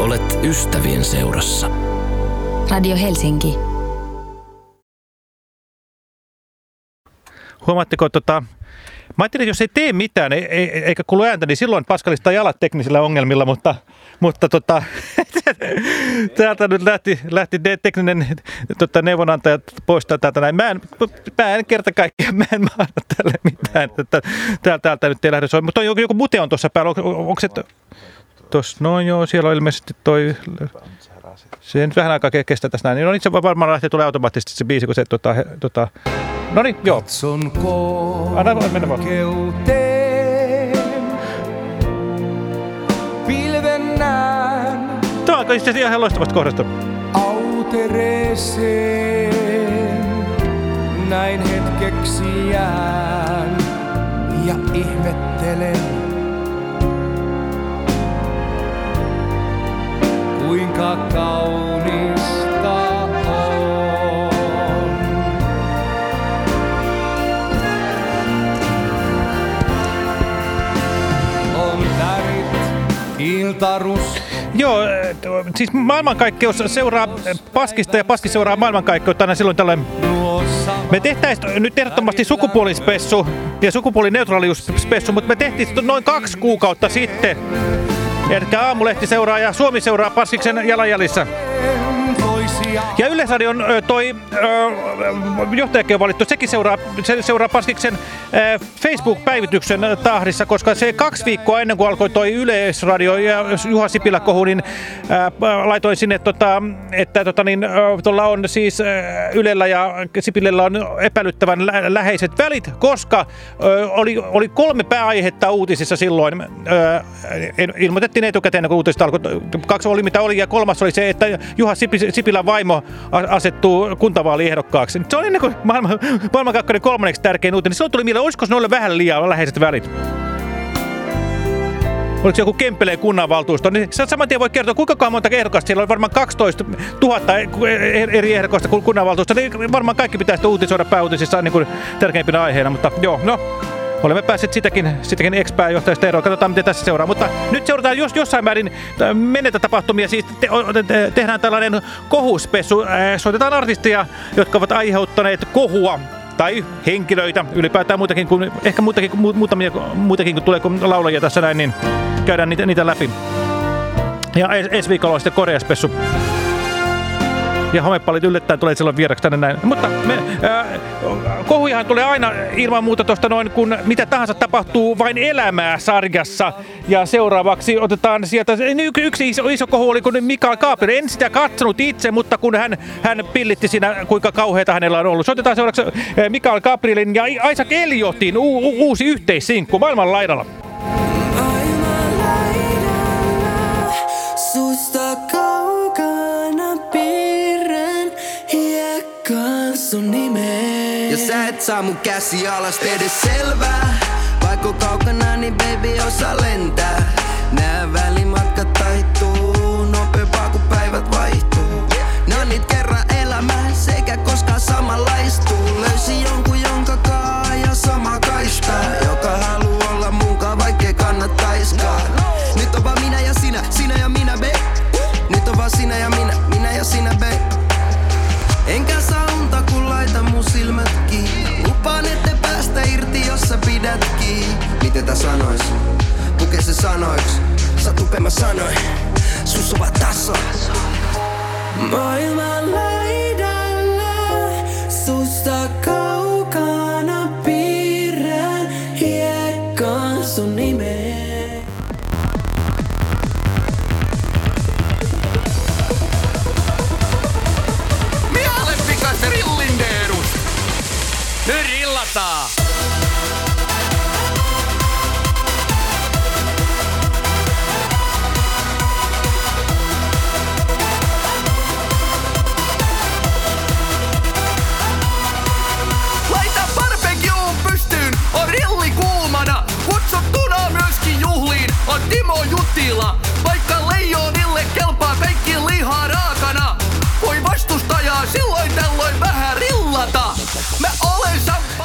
Olet ystävien seurassa. Radio Helsinki. Huomaatteko, tota, mä ajattelin, että jos ei tee mitään ei, ei, eikä kuulu ääntä, niin silloin paskalistaa jalat teknisillä ongelmilla, mutta, mutta tota, täältä nyt lähti, lähti tekninen tota, neuvonantaja poistaa täältä näin. Mä en, mä en kerta kaikkiaan, mä en mahda tälle mitään. Että täältä, täältä nyt ei lähde soimaan. Mutta on joku, joku mute on tuossa päällä. On, on, onko Tuossa, no joo, siellä on ilmeisesti toi... Se nyt vähän aikaa kestää tässä näin. No niin, se varmaan lähtee tulee automaattisesti se biisi, kun se tota, tota... No niin, joo. Katson Anna mennä vaan. Pilven näen Tuo alkoi itse asiassa ihan loistavasta kohdasta. autereeseen. Näin hetkeksi jään ja ihmettelen. Kuinka kaunista on. On värit iltarus Joo, eh, siis maailmankaikkeus seuraa eh, Paskista ja Paski seuraa maailmankaikkeutta aina silloin tällöin. Me tehtäisiin nyt ehdottomasti sukupuolispessu ja sukupuolineutraaliuspessu, mutta me tehtiin noin kaksi kuukautta sitten. Eli Aamulehti seuraa ja Suomi seuraa Paskiksen jalanjäljissä. Ja Yleisradion toi johtajakin on valittu, sekin seuraa, se seuraa Paskiksen Facebook-päivityksen tahdissa, koska se kaksi viikkoa ennen kuin alkoi toi Yleisradio ja Juha Sipilä kohu, niin laitoin sinne, tota, että tota, niin, tuolla on siis Ylellä ja Sipilällä on epäilyttävän lä- läheiset välit, koska oli, oli kolme pääaihetta uutisissa silloin. Ilmoitettiin etukäteen, kun uutiset alkoi. Kaksi oli mitä oli ja kolmas oli se, että Juha Sipi- Sipilän vaimo asettuu kuntavaaliehdokkaaksi. Se oli niin kuin maailman, maailmankaikkeuden kolmanneksi tärkein uutinen. Silloin tuli mieleen, olisiko noille vähän liian läheiset välit? Oliko se joku Kempeleen kunnanvaltuusto? Niin sä saman tien voi kertoa, kuinka monta ehdokasta siellä oli varmaan 12 000 eri ehdokasta kunnanvaltuusto. Niin varmaan kaikki pitää sitä uutisoida pääuutisissa niin kuin tärkeimpinä aiheina, mutta joo, no. Olemme päässeet sitäkin, sitäkin ex-pääjohtajasta eroon. Katsotaan, miten tässä seuraa. Mutta nyt seurataan jos, jossain määrin äh, menetä tapahtumia. Siis te, te, tehdään tällainen kohuspessu. Äh, soitetaan artisteja, jotka ovat aiheuttaneet kohua tai henkilöitä, ylipäätään muitakin kuin, ehkä muitakin, mu- muutamia, muitakin kuin tulee kuin laulajia tässä näin, niin käydään niitä, niitä läpi. Ja ensi viikolla on sitten Koreaspessu. Ja homepallit yllättäen tulee silloin vieraksi tänne näin. Mutta me, äh, kohujahan tulee aina ilman muuta tuosta noin, kun mitä tahansa tapahtuu vain elämää sarjassa. Ja seuraavaksi otetaan sieltä, y- yksi iso, iso kohu oli kun Mikael Kaaperi. En sitä katsonut itse, mutta kun hän, hän pillitti siinä, kuinka kauheita hänellä on ollut. Soitetaan seuraavaksi äh, Mikael Gabrielin ja Isaac Elliotin uusi yhteissinkku maailman laidalla. Susta kaukana sun nimeen. Ja sä et saa mun käsi alas edes selvää. Vaikka kaukana niin baby osa lentää. Nää välimatkat taittuu Nopeempaa kun päivät vaihtuu. Ne on niit kerran elämää Sekä koskaan samanlaistuu sanois? Puke se sanoiks? Sä tupe mä sanoin Sus ovat taso Maailman laidalla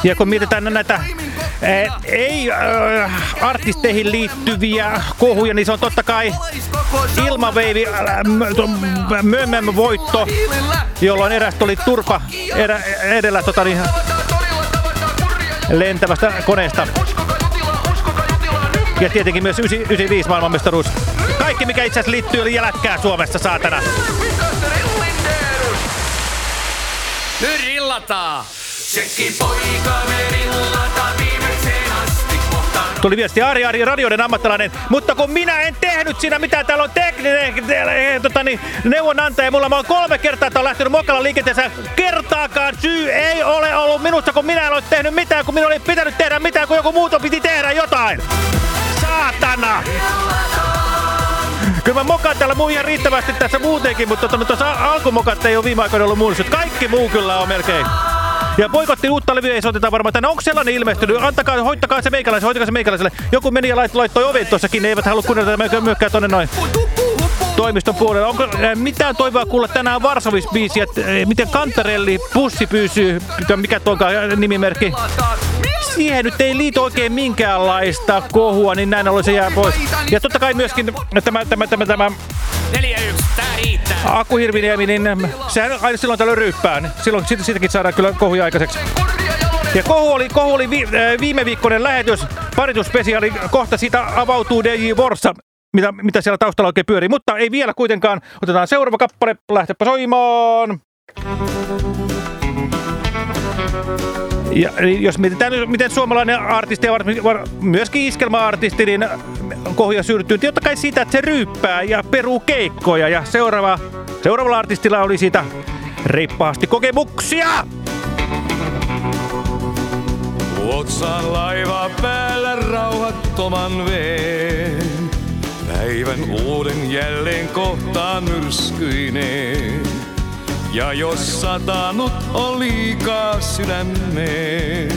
Ja kun mietitään näitä eh, ei äh, artisteihin liittyviä kohuja, niin se on totta kai ilmaveivi äh, voitto, jolloin eräs oli turpa erä, edellä tota, niin, lentävästä koneesta. Ja tietenkin myös 95 maailmanmestaruus. Kaikki mikä itse asiassa liittyy oli jäläkkää Suomessa, saatana. Nyt rillataan! Tuli viesti Ari Ari, radioiden ammattilainen, mutta kun minä en tehnyt siinä mitään, täällä on tekninen eh, tota, niin, neuvonantaja, mulla oon kolme kertaa, että on lähtenyt mokalla liikenteessä, kertaakaan syy ei ole ollut minusta, kun minä en ole tehnyt mitään, kun minä oli pitänyt tehdä mitään, kun joku muuto piti tehdä jotain. Saatana! Kyllä mä mokaan täällä muu ihan riittävästi tässä muutenkin, mutta tuossa tuota, alkumokat ei ole viime aikoina ollut muodostunut. Kaikki muu kyllä on melkein. Ja boikotti uutta levyä ei soiteta varmaan tänne. Onko sellainen ilmestynyt? Antakaa, hoittakaa se meikäläiselle, hoitakaa se meikäläiselle. Joku meni ja laittoi, oven tuossakin, ne eivät halua kuunnella myökkää tonne noin toimiston puolella. Onko äh, mitään toivoa kuulla tänään Varsovis-biisiä? Äh, miten Kantarelli, Pussi pysyy, mikä tuonkaan nimimerkki? Siihen nyt ei liity oikein minkäänlaista kohua, niin näin ollen se jää pois. Ja totta kai myöskin tämä, tämä, tämä, tämä 4-1, tää riittää. Aku Hirviniemi, niin sehän aina silloin tällöin ryyppää. niin Silloin siitä, siitäkin saadaan kyllä kohuja aikaiseksi. Ja kohu oli, kohu oli vi, äh, viime viikkoinen lähetys, paritusspesiaali. Kohta siitä avautuu DJ Vorsa, mitä, mitä siellä taustalla oikein pyörii. Mutta ei vielä kuitenkaan. Otetaan seuraava kappale, lähtepä soimaan. Ja niin jos mietitään, miten suomalainen artisti ja myöskin iskelma-artisti, niin kohuja syrtyy. Totta kai siitä, että se ryyppää ja peruu keikkoja. Ja seuraava, seuraavalla artistilla oli siitä reippaasti kokemuksia. Otsan laiva päällä rauhattoman veen. Päivän uuden jälleen kohtaan myrskyineen. Ja jos satanut on liikaa sydämeen,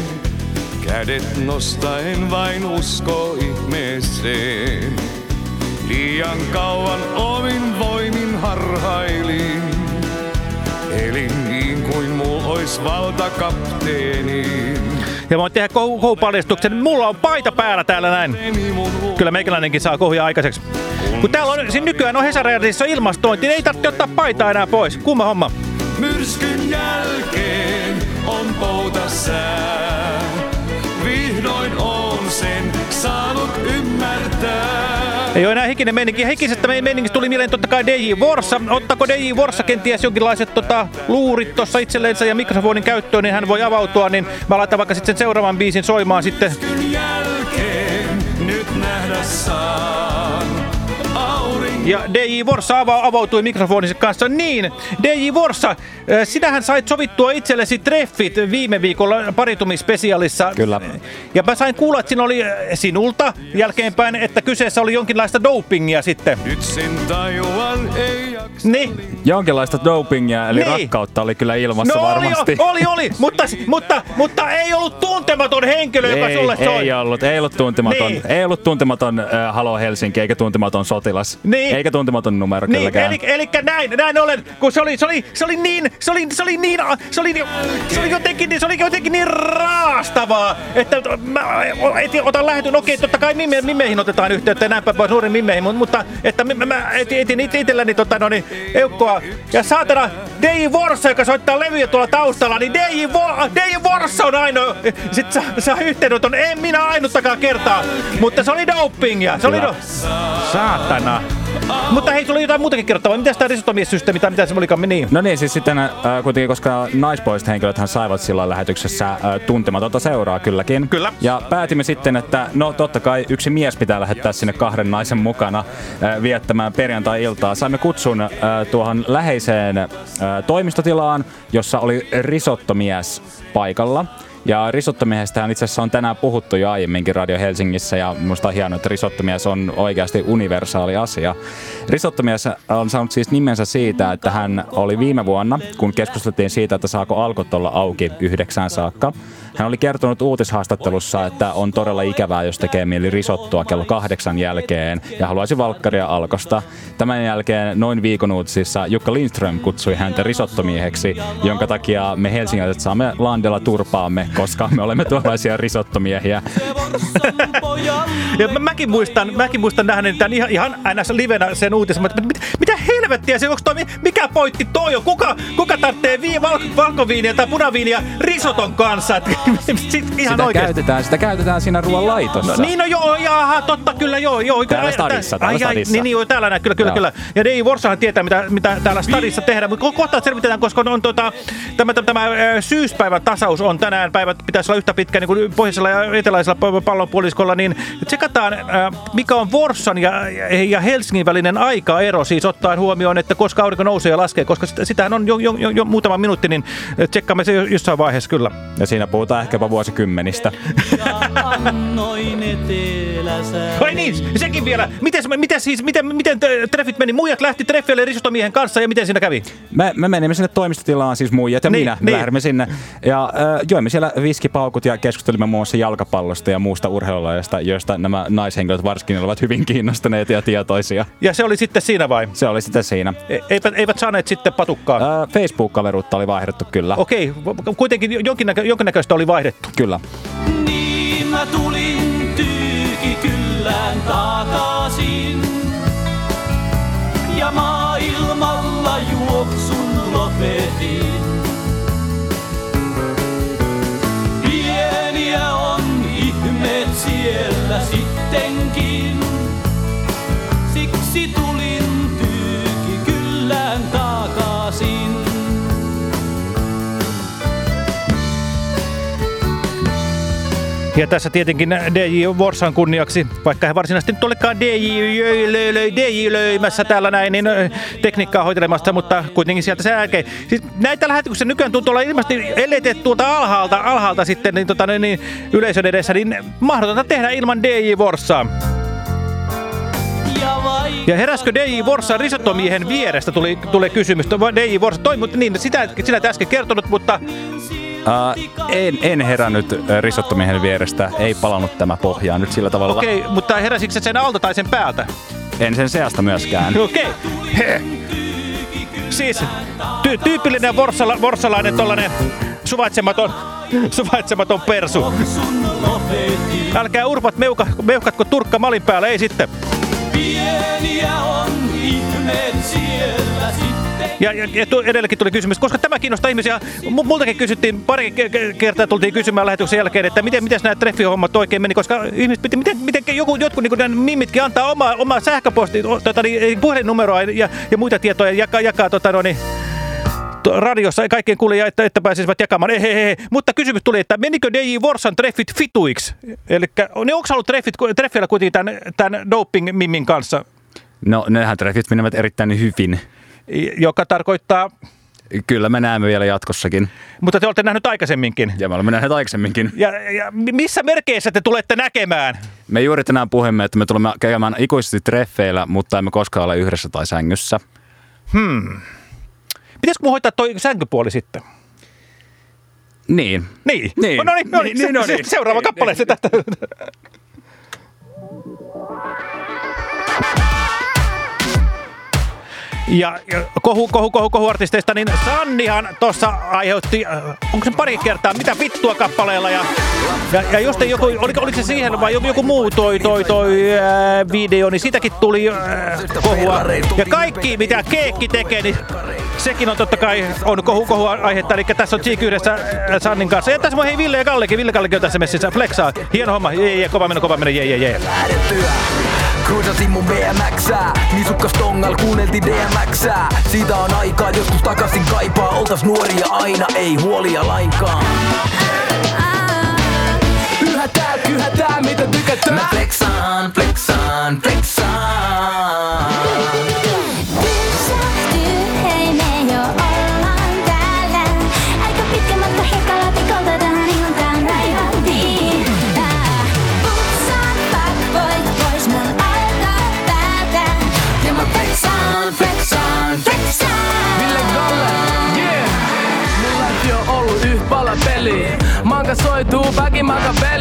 kädet nostaen vain usko ihmeeseen. Liian kauan omin voimin harhailin, elin niin kuin mul ois valta kapteenin. Ja voin tehdä kohupaljastuksen. Mulla on paita päällä täällä näin. Kyllä meikäläinenkin saa kohuja aikaiseksi. Kun täällä on, siinä nykyään on ilmastointi, niin ei tarvitse ottaa paitaa enää pois. Kumma homma. Myrskyn jälkeen on poutasää. Vihdoin on sen saanut ymmärtää. Ei ole enää hikinen meininki. Hikisestä meiningistä tuli mieleen totta kai DJ Vorsa. Ottaako DJ Vorsa kenties jonkinlaiset tota, luurit tuossa itselleensä ja mikrofonin käyttöön, niin hän voi avautua. Niin mä laitan vaikka sitten sen seuraavan biisin soimaan sitten. Myrskyn jälkeen nyt nähdä saan. Ja DJ Vorsa ava avautui mikrofoninsa kanssa. Niin, DJ Vorsa, äh, sinähän sait sovittua itsellesi treffit viime viikolla paritumispesialissa. Kyllä. Ja mä sain kuulla, että siinä oli äh, sinulta jälkeenpäin, että kyseessä oli jonkinlaista dopingia sitten. nyt sen tajuan ei jaksa. Niin. Jonkinlaista dopingia, eli Niin. rakkautta oli kyllä ilmassa No varmasti. oli, oli, oli, mutta, mutta, mutta ei ollut tuntematon henkilö, joka ei, sulle soi. ei ollut, ei ollut tuntematon, Niin. ei ollut tuntematon äh, Halo Helsinki, eikä tuntematon sotilas, Niin. Eikä tuntematon numero Niin, kylläkään. eli, eli näin, näin ollen, kun se oli, se oli, se oli niin, se oli, se oli niin, se oli, se oli jotenkin, niin- se oli jotenkin niin raastavaa, että mä etin, otan lähetyn, okei, totta kai mime, mimeihin otetaan yhteyttä ja näinpä pois nuorin mimeihin, mutta, että mä, mä etin, etin it- itselläni tota, no niin, eukkoa, ja saatana, DJ Vorsa, joka soittaa levyjä tuolla taustalla, niin DJ, Vo, DJ Vorsa on ainoa, sit saa, saa yhteydenoton, en minä ainuttakaan kertaa, mutta se oli dopingia, se oli do... Saatana. Mutta hei, sulla oli jotain muutakin kerrottavaa. Mitäs tää risotomiesysteemi tai mitä se olikaan niin? No niin, siis sitten äh, kuitenkin, koska naispuoliset henkilöt saivat silloin lähetyksessä äh, tuntematonta seuraa kylläkin. Kyllä. Ja päätimme sitten, että no totta kai yksi mies pitää lähettää sinne kahden naisen mukana äh, viettämään perjantai-iltaa. Saimme kutsun äh, tuohon läheiseen äh, toimistotilaan, jossa oli risottomies paikalla. Ja risottomiehestähän itse asiassa on tänään puhuttu jo aiemminkin Radio Helsingissä ja minusta on hienoa, että risottomies on oikeasti universaali asia. Risottomies on saanut siis nimensä siitä, että hän oli viime vuonna, kun keskusteltiin siitä, että saako alkot olla auki yhdeksään saakka. Hän oli kertonut uutishaastattelussa, että on todella ikävää, jos tekee mieli risottua kello kahdeksan jälkeen ja haluaisi valkkaria alkosta. Tämän jälkeen noin viikon uutisissa Jukka Lindström kutsui häntä risottomieheksi, jonka takia me helsingiläiset saamme Landella turpaamme, koska me olemme tuollaisia risottomiehiä. Ja mä, mäkin muistan, mäkin muistan nähnyt tämän ihan, ihan ns. livenä sen uutisen, mutta mit, mitä helvettiä se, onko toi, mikä pointti toi on? Kuka, kuka tarvitsee vii, val, valkoviiniä tai punaviiniä risoton kanssa? Et, sit, ihan Sitä oikeesti. käytetään, sitä käytetään siinä ruoan laitossa. No, niin, no joo, jaha, totta, kyllä, joo. joo Täällä stadissa, ai, täällä ai, stadissa. Niin, niin, joo, täällä näin, kyllä, kyllä, Joo. kyllä. Ja Dei Vorsahan tietää, mitä, mitä täällä stadissa tehdään, mutta ko- kohta selvitetään, koska on tota, tämä, tämä, tämä syyspäivän tasaus on tänään, päivät pitäisi olla yhtä pitkä niin kuin pohjoisella ja eteläisellä pa- pallonpuoliskolla, niin tsekataan, äh, mikä on Vorsan ja, ja Helsingin välinen aikaero, siis ottaen huomioon, että koska aurinko nousee ja laskee, koska sitä, sitähän on jo, jo, jo, jo muutama minuutti, niin tsekkaamme se jo- jossain vaiheessa kyllä. Ja siinä puhutaan ehkäpä vuosikymmenistä. Ai niin, sekin vielä. Miten, miten, siis, miten, miten te- treffit meni? Muijat lähti treffeille risostomiehen kanssa ja miten siinä kävi? Me, me menimme sinne toimistotilaan, siis muijat ja Niin, minä, me niin. lähdimme sinne. Ja äh, joimme siellä viskipaukut ja keskustelimme muun muassa jalkapallosta ja muusta urheilulajista, joista nämä naishenkilöt varsinkin olivat hyvin kiinnostuneita ja tietoisia. Ja se oli sitten siinä vai? Se oli sitten siinä. E- Eivät, eivät saaneet sitten patukkaa. Äh, Facebook-kaveruutta oli vaihdettu kyllä. Okei, v- kuitenkin jonkinnäkö, jonkinnäköistä oli vaihdettu. Kyllä. Niin mä tulin tyykikylään takaisin. Ja maailmalla juoksun lopetin. Siellä sittenkin. Ja tässä tietenkin DJ Vorsan kunniaksi, vaikka he varsinaisesti nyt olekaan DJ, DJ löimässä täällä näin, niin tekniikkaa hoitelemassa, mutta kuitenkin sieltä se jälkeen. Siis näitä lähetyksiä nykyään tuntuu olla ilmeisesti, ellei tee tuolta alhaalta, alhaalta sitten niin, tota, niin, yleisön edessä, niin mahdotonta tehdä ilman DJ Vorsaa. Ja heräskö DJ Vorsa risottomiehen vierestä, tuli, tulee kysymys. DJ Vorsa toi, mutta niin, sitä, sinä et äsken kertonut, mutta Uh, en, en herännyt risottomiehen vierestä, ei palannut tämä pohjaan nyt sillä tavalla. okei, okay, mutta heräsikö se sen alta tai sen päältä? En sen seasta myöskään. Okei. Okay. Siis ty- tyypillinen vorsala- vorsalainen tollanen suvaitsematon, suvaitsematon persu. Älkää urpat meuka, meuhkatko turkka malin päällä, ei sitten. Ja, ja, ja edelleenkin tuli kysymys, koska tämä kiinnostaa ihmisiä. Multakin kysyttiin, pari ke- ke- kertaa tultiin kysymään lähetyksen jälkeen, että miten, miten nämä treffihommat oikein meni, koska ihmiset piti, miten, miten joku, jotkut niin kuin mimitkin antaa omaa, omaa sähköposti, o- tota, niin, puhelinnumeroa ja, ja muita tietoja jakaa, jakaa tota, no, niin, radiossa kaikkien kuulija, että, että pääsisivät jakamaan. Ei, ei, ei. Mutta kysymys tuli, että menikö DJ Vorsan treffit fituiksi? Eli niin onko ollut treffit, treffillä kuitenkin tämän, tämän doping-mimmin kanssa, No, nehän treffit menevät erittäin hyvin. Joka tarkoittaa, Kyllä me näemme vielä jatkossakin. mutta te olette nähnyt aikaisemminkin. Ja me olemme nähneet aikaisemminkin. Ja, ja mi- missä merkeissä te tulette näkemään? Me juuri tänään puhumme, että me tulemme käymään ikuisesti treffeillä, mutta emme koskaan ole yhdessä tai sängyssä. Pitäisikö mun hoitaa toi sänkypuoli sitten? Niin. Niin. Niin. No niin, no niin. Niin, Se, no se, niin. seuraava kappale se tästä. Ja, kohu, kohu, kohu, kohu artisteista, niin Sannihan tuossa aiheutti, äh, onko se pari kertaa, mitä vittua kappaleella. Ja, ja, ja just joku, oliko, oliko se siihen vai joku, muu toi, toi, toi äh, video, niin sitäkin tuli äh, kohua. Ja kaikki, mitä Keekki tekee, niin sekin on totta kai on kohu, kohu aihetta. Eli tässä on Cheek yhdessä äh, Sannin kanssa. Ja tässä on hei Ville ja Kallekin. Ville Kallekin on tässä messissä. Flexaa. Hieno homma. Jee, jee, kova meno, kova meno. Jee, jee, jee. Cruisasin mun BMXää Nisukkas tongal kuunneltiin DMXää Siitä on aikaa joskus takaisin kaipaa. Oltas nuoria aina ei huolia lainkaan. Yhä tää, kyhä tää, mitä tykätään. Mä flexaan, flexaan, flexaan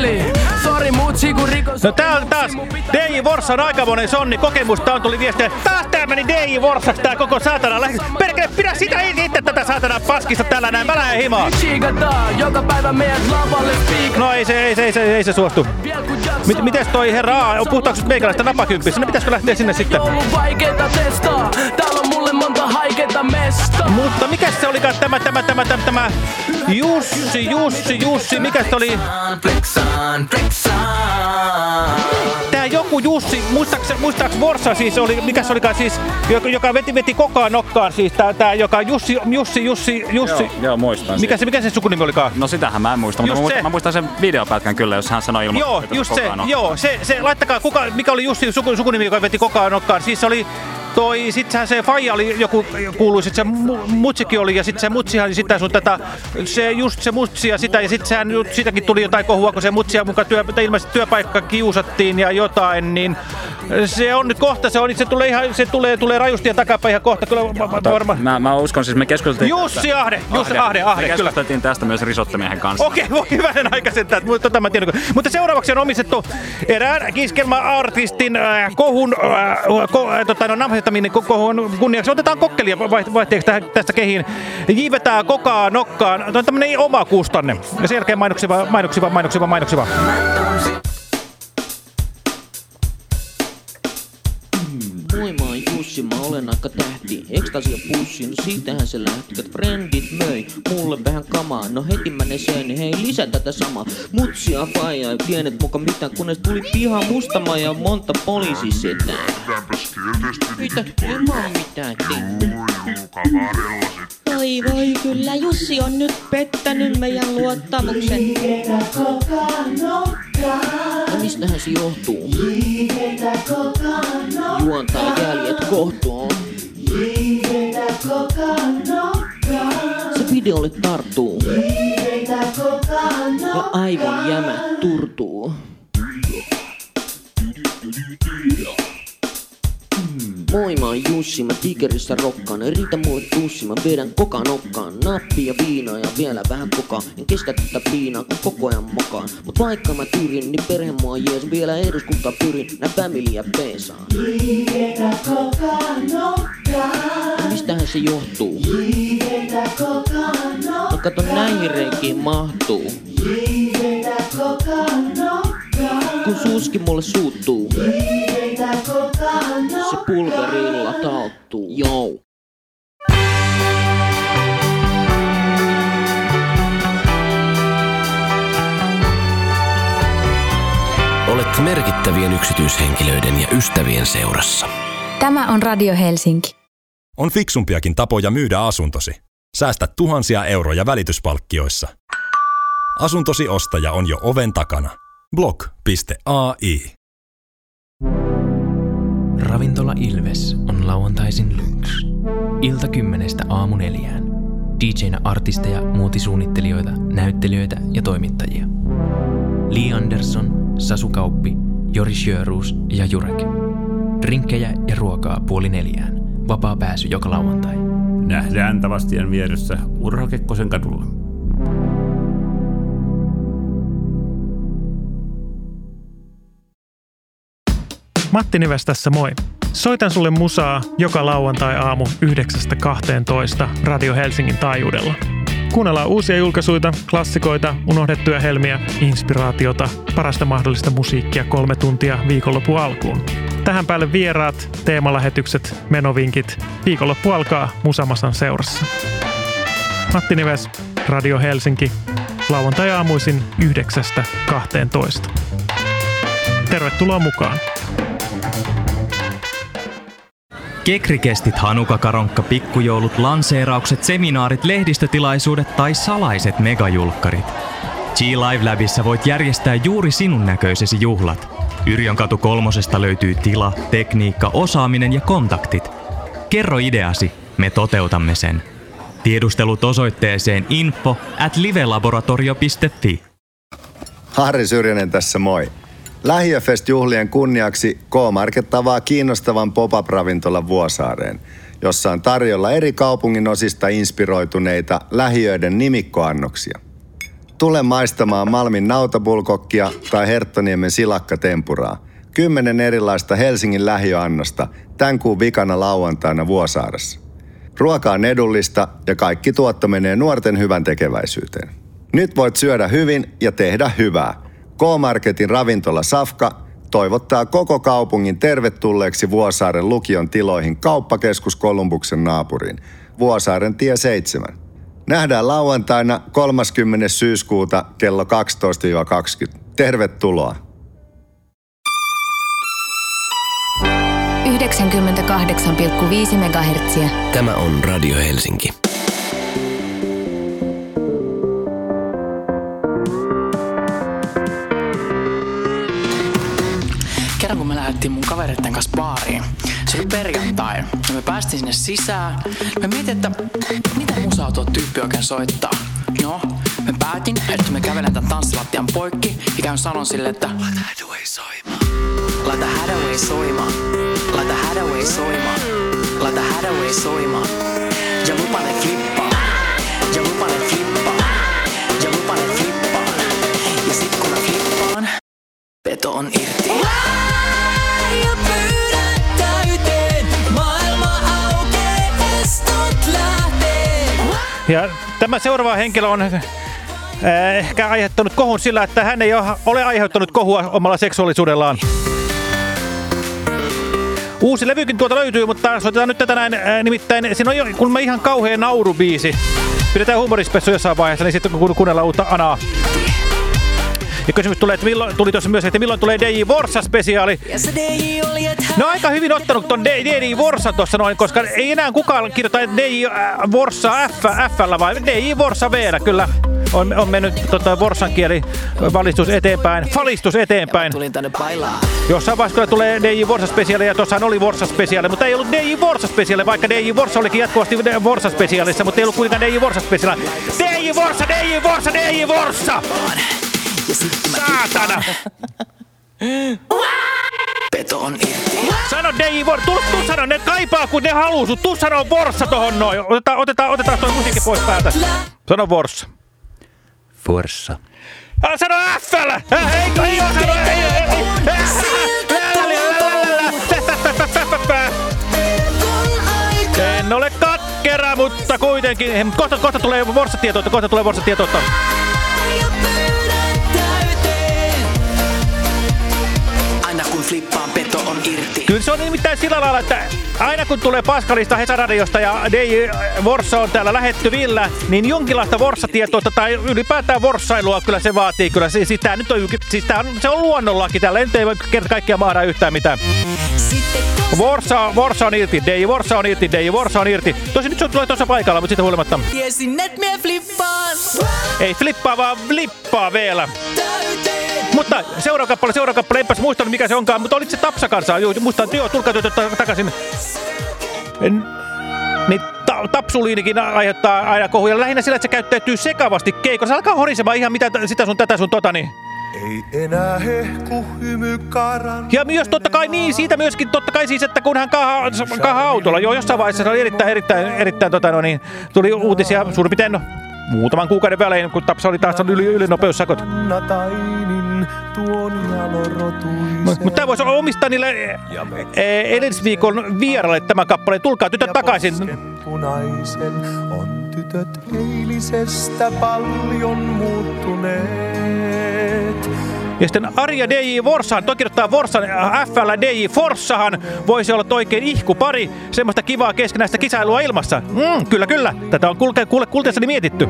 väkimakapeli. Sori mutsi kun rikos No tää on taas DJ Vorsan aikamoinen sonni kokemus. Tää on tuli viestiä. Taas tää meni DJ Vorsaksi tää koko saatana lähes. Perkele, pidä sitä itse tätä saatana paskista tällä näin. Mä lähden himaan. Chiikataan joka päivä meidät lavalle spiik. No ei se, ei se, ei se, ei se suostu. Mit, mites toi herra A, puhutaanko nyt meikäläistä napakymppissä? No pitäisikö lähteä sinne sitten? Ollut vaikeeta testaa. Haikeeta mesta. Mutta mikä se olikaan tämä, tämä, tämä, tämä, tämä Jussi, Jussi, Jussi, mikä se oli? Tää joku Jussi, muistaaks, muistaaks Vorsa siis oli, mikä se olikaan siis, joka, joka veti, veti kokaan nokkaan siis, tää, tää joka Jussi, Jussi, Jussi, Jussi. Joo, joo, muistan Mikä sen. se, mikä se sukunimi olikaan? No sitähän mä en muista, mutta Just mä muistan, se. mä muistan sen videopätkän kyllä, jos hän sanoi ilman. Joo, just se, joo, se, se, laittakaa, kuka, mikä oli Jussi suku, sukunimi, joka veti kokaan nokkaan. Siis se oli toi, sittenhän se Faija oli joku kuului, sit se mu, mutsikin oli, ja sitten se mutsihan sitä sun tätä, se just se mutsi ja sitä, ja sitten sehän sitäkin tuli jotain kohua, kun se mutsia mukaan työ, ilmeisesti työpaikka kiusattiin ja jotain, niin se on nyt kohta, se on, se tulee ihan, se tulee, tulee rajusti ja takapäin ihan kohta, kyllä va- va- varmaan. Mä, mä uskon, siis me keskusteltiin... Jussi Ahde, Jussi Ahde, Ahde, me kyllä. keskusteltiin tästä myös risottomiehen kanssa. Okei, voi hyvänen aika sentään. Mutta Tota mä tiedän. Mutta seuraavaksi on omistettu erään kiskelma-artistin äh, kohun, äh, ko, äh, tota, no, namhetamin kohun kunniaksi. Otetaan kokkelia vai- vaihteeksi tähän, tästä kehiin. Jiivetään kokaa nokkaan. Tämä on tämmönen oma kustanne. Ja sen jälkeen mainoksiva, mainoksiva, mainoksiva, mainoksiva. Olen aika tähti. Ekstasia pussi, no siitähän se lähti, frendit möi mulle vähän kamaa. No heti mä ne söin, niin hei lisä tätä samaa. Mutsia, faija, ei pienet muka mitään, kunnes tuli piha mustama ja monta poliisisetää. Mitä? En mä oo mitään tehnyt. Voi voi kyllä, Jussi on nyt pettänyt meidän luottamuksen. No mistähän se johtuu? Juontaa jäljet kohtuun. Se videolle tarttuu. Ja aivon jämät turtuu. Moi mä oon Jussi, mä Tigerissä rokkaan. Ei riitä mulle tussi, mä vedän koka nokkaan. Nappi ja viinaa ja vielä vähän kokaa. En kestä tätä piinaa, kun koko ajan mokaan Mut vaikka mä tyrin, niin perhe mua jees. Vielä eduskunta pyrin, nää family ja peesaan No mistähän se johtuu? No kato näihin reikiin mahtuu Kun suuski mulle suuttuu Se pulverilla tauttuu, joo Olet merkittävien yksityishenkilöiden ja ystävien seurassa. Tämä on Radio Helsinki. On fiksumpiakin tapoja myydä asuntosi. Säästä tuhansia euroja välityspalkkioissa. Asuntosi ostaja on jo oven takana. blog.ai Ravintola Ilves on lauantaisin Lynx. Ilta kymmenestä aamu neljään. DJnä artisteja, muotisuunnittelijoita, näyttelijöitä ja toimittajia. Lee Anderson, Sasu Kauppi, Jori Sjöruus ja Jurek. Drinkkejä ja ruokaa puoli neljään. Vapaa pääsy joka lauantai. Nähdään Tavastien vieressä Urho Kekkosen kadulla. Matti Nives tässä moi. Soitan sulle musaa joka lauantai-aamu 9.12 Radio Helsingin taajuudella. Kuunnellaan uusia julkaisuita, klassikoita, unohdettuja helmiä, inspiraatiota, parasta mahdollista musiikkia kolme tuntia viikonloppu alkuun. Tähän päälle vieraat, teemalähetykset, menovinkit. Viikonloppu alkaa Musamasan seurassa. Matti Nives, Radio Helsinki, lauantai-aamuisin 9.12. Tervetuloa mukaan. Kekrikestit, hanukakaronkka, pikkujoulut, lanseeraukset, seminaarit, lehdistötilaisuudet tai salaiset megajulkkarit. G-Live Labissa voit järjestää juuri sinun näköisesi juhlat. Yrjön katu kolmosesta löytyy tila, tekniikka, osaaminen ja kontaktit. Kerro ideasi, me toteutamme sen. Tiedustelut osoitteeseen info at livelaboratorio.fi. Harri Syrjänen tässä moi. Lähiöfest-juhlien kunniaksi K-Market tavaa kiinnostavan pop-up-ravintolan Vuosaareen, jossa on tarjolla eri kaupungin osista inspiroituneita lähiöiden nimikkoannoksia. Tule maistamaan Malmin nautabulkokkia tai Herttoniemen silakkatempuraa. Kymmenen erilaista Helsingin lähiöannosta tämän kuun vikana lauantaina Vuosaaressa. Ruoka on edullista ja kaikki tuotto menee nuorten hyvän tekeväisyyteen. Nyt voit syödä hyvin ja tehdä hyvää. K-Marketin ravintola Safka toivottaa koko kaupungin tervetulleeksi Vuosaaren lukion tiloihin kauppakeskus Kolumbuksen naapuriin. Vuosaaren tie 7. Nähdään lauantaina 30. syyskuuta kello 12-20. Tervetuloa! 98,5 MHz. Tämä on Radio Helsinki. Lähdettiin mun kavereiden kanssa baariin, se oli perjantai, ja me päästiin sinne sisään. Me mietin, että mitä musaa tuo tyyppi oikein soittaa. No, me päätin, että me kävelen tämän tanssilattian poikki ja käyn sanon sille, että laita Hathaway soimaan. Laita Hathaway soimaan. Laita Hathaway soimaan. Laita Hathaway soimaan. Ja lupa ne flippaa. Ja lupa ne flippaa. Ja lupa ne flippaa. Ja sit kun mä flippaan, peto on irti. Ja Ja tämä seuraava henkilö on äh, ehkä aiheuttanut kohun sillä, että hän ei ole- aiheuttanut kohua omalla seksuaalisuudellaan. Uusi levykin tuolta löytyy, mutta soitetaan nyt tätä näin. Äh, nimittäin siinä on jo, kun mä ihan kauhea naurubiisi. Pidetään humorispessu jossain vaiheessa, niin sitten kun kuunnellaan uutta Anaa. Ja kysymys tulee, että milloin, tuli tuossa myös, että milloin tulee DJ Vorsa-spesiaali. DJ No aika hyvin ottanut ton DJ Vorsa tuossa noin, koska ei enää kukaan kirjoita DJ Vorsa F, F vai DJ Vorsa V, kyllä. On, on mennyt tota, Vorsan kieli valistus eteenpäin, falistus eteenpäin. Tulin tänne bailaa. Jossain vaiheessa kyllä tulee DJ Vorsa spesiaali ja tuossahan oli Vorsa spesiaali, mutta ei ollut DJ Vorsa spesiaali, vaikka DJ Vorsa olikin jatkuvasti Vorsa spesiaalissa, mutta ei ollut kuitenkaan DJ Vorsa spesiaali. DJ Vorsa, DJ Vorsa, DJ Vorsa! Saatana! Peto on irti. Sano DJ Vorsa, tuu, tuu sano, ne kaipaa kun ne haluu sut, tuu sano Vorsa tohon noin. Otetaan, otetaan, otetaan toi musiikki pois päältä. Sano Vorsa. Forssa. Ah, Sano FL! Äh, ei oo sano, ei, ei, ei. En ole katkera, mutta kuitenkin. Kohta, kohta tulee Vorsa-tietoutta, kohta tulee Vorsa-tietoutta. Flippaan, peto on irti. Kyllä se on nimittäin sillä lailla, että aina kun tulee Paskalista Hesaradiosta ja DJ Vorsa on täällä lähettyvillä, niin jonkinlaista Vorsa-tietoutta tai ylipäätään Vorsailua kyllä se vaatii. Kyllä siis, siis tää nyt on, siis tää on, se on luonnollakin täällä, nyt ei voi kerta kaikkia maada yhtään mitään. Vorsa, Vorsa on irti, DJ Vorsa on irti, DJ Vorsa on irti. Tosin nyt se tulee tuossa paikalla, mutta sitä huolimatta. Tiesin, et mie flippaan. Ei flippaa, vaan flippaa vielä. Mutta seuraava kappale, seuraava kappale, enpäs muistanut mikä se onkaan, mutta olit se Tapsa kanssa. Joo, muistan, joo, tulkaa tuota takaisin. En, niin ta tapsuliinikin aiheuttaa aina kohuja. Lähinnä sillä, että se käyttäytyy sekavasti keikossa. Se alkaa horisemaan ihan mitä sitä sun tätä sun tota niin. Ei enää hehku hymy karan. Ja myös totta kai niin, siitä myöskin totta kai siis, että kun hän kahaa, kahaa autolla, joo jossain vaiheessa se oli erittäin, erittäin, erittäin tota no niin, tuli uutisia suurin piirtein no, muutaman kuukauden välein, kun Tapsa oli taas yli, ylinopeussakot. Mutta tämä voisi omistaa niille e, edellisviikon vieraille tämä kappale. Tulkaa tytöt takaisin. Punaisen on tytöt eilisestä paljon muuttuneet. Ja sitten Arja DJ Vorsahan, toi kirjoittaa Vorsan äh, FL DJ Forssahan voisi olla oikein ihkupari. Semmoista kivaa keskenäistä kisailua ilmassa. Mm, kyllä, kyllä. Tätä on kuule, kuule kulteessani mietitty.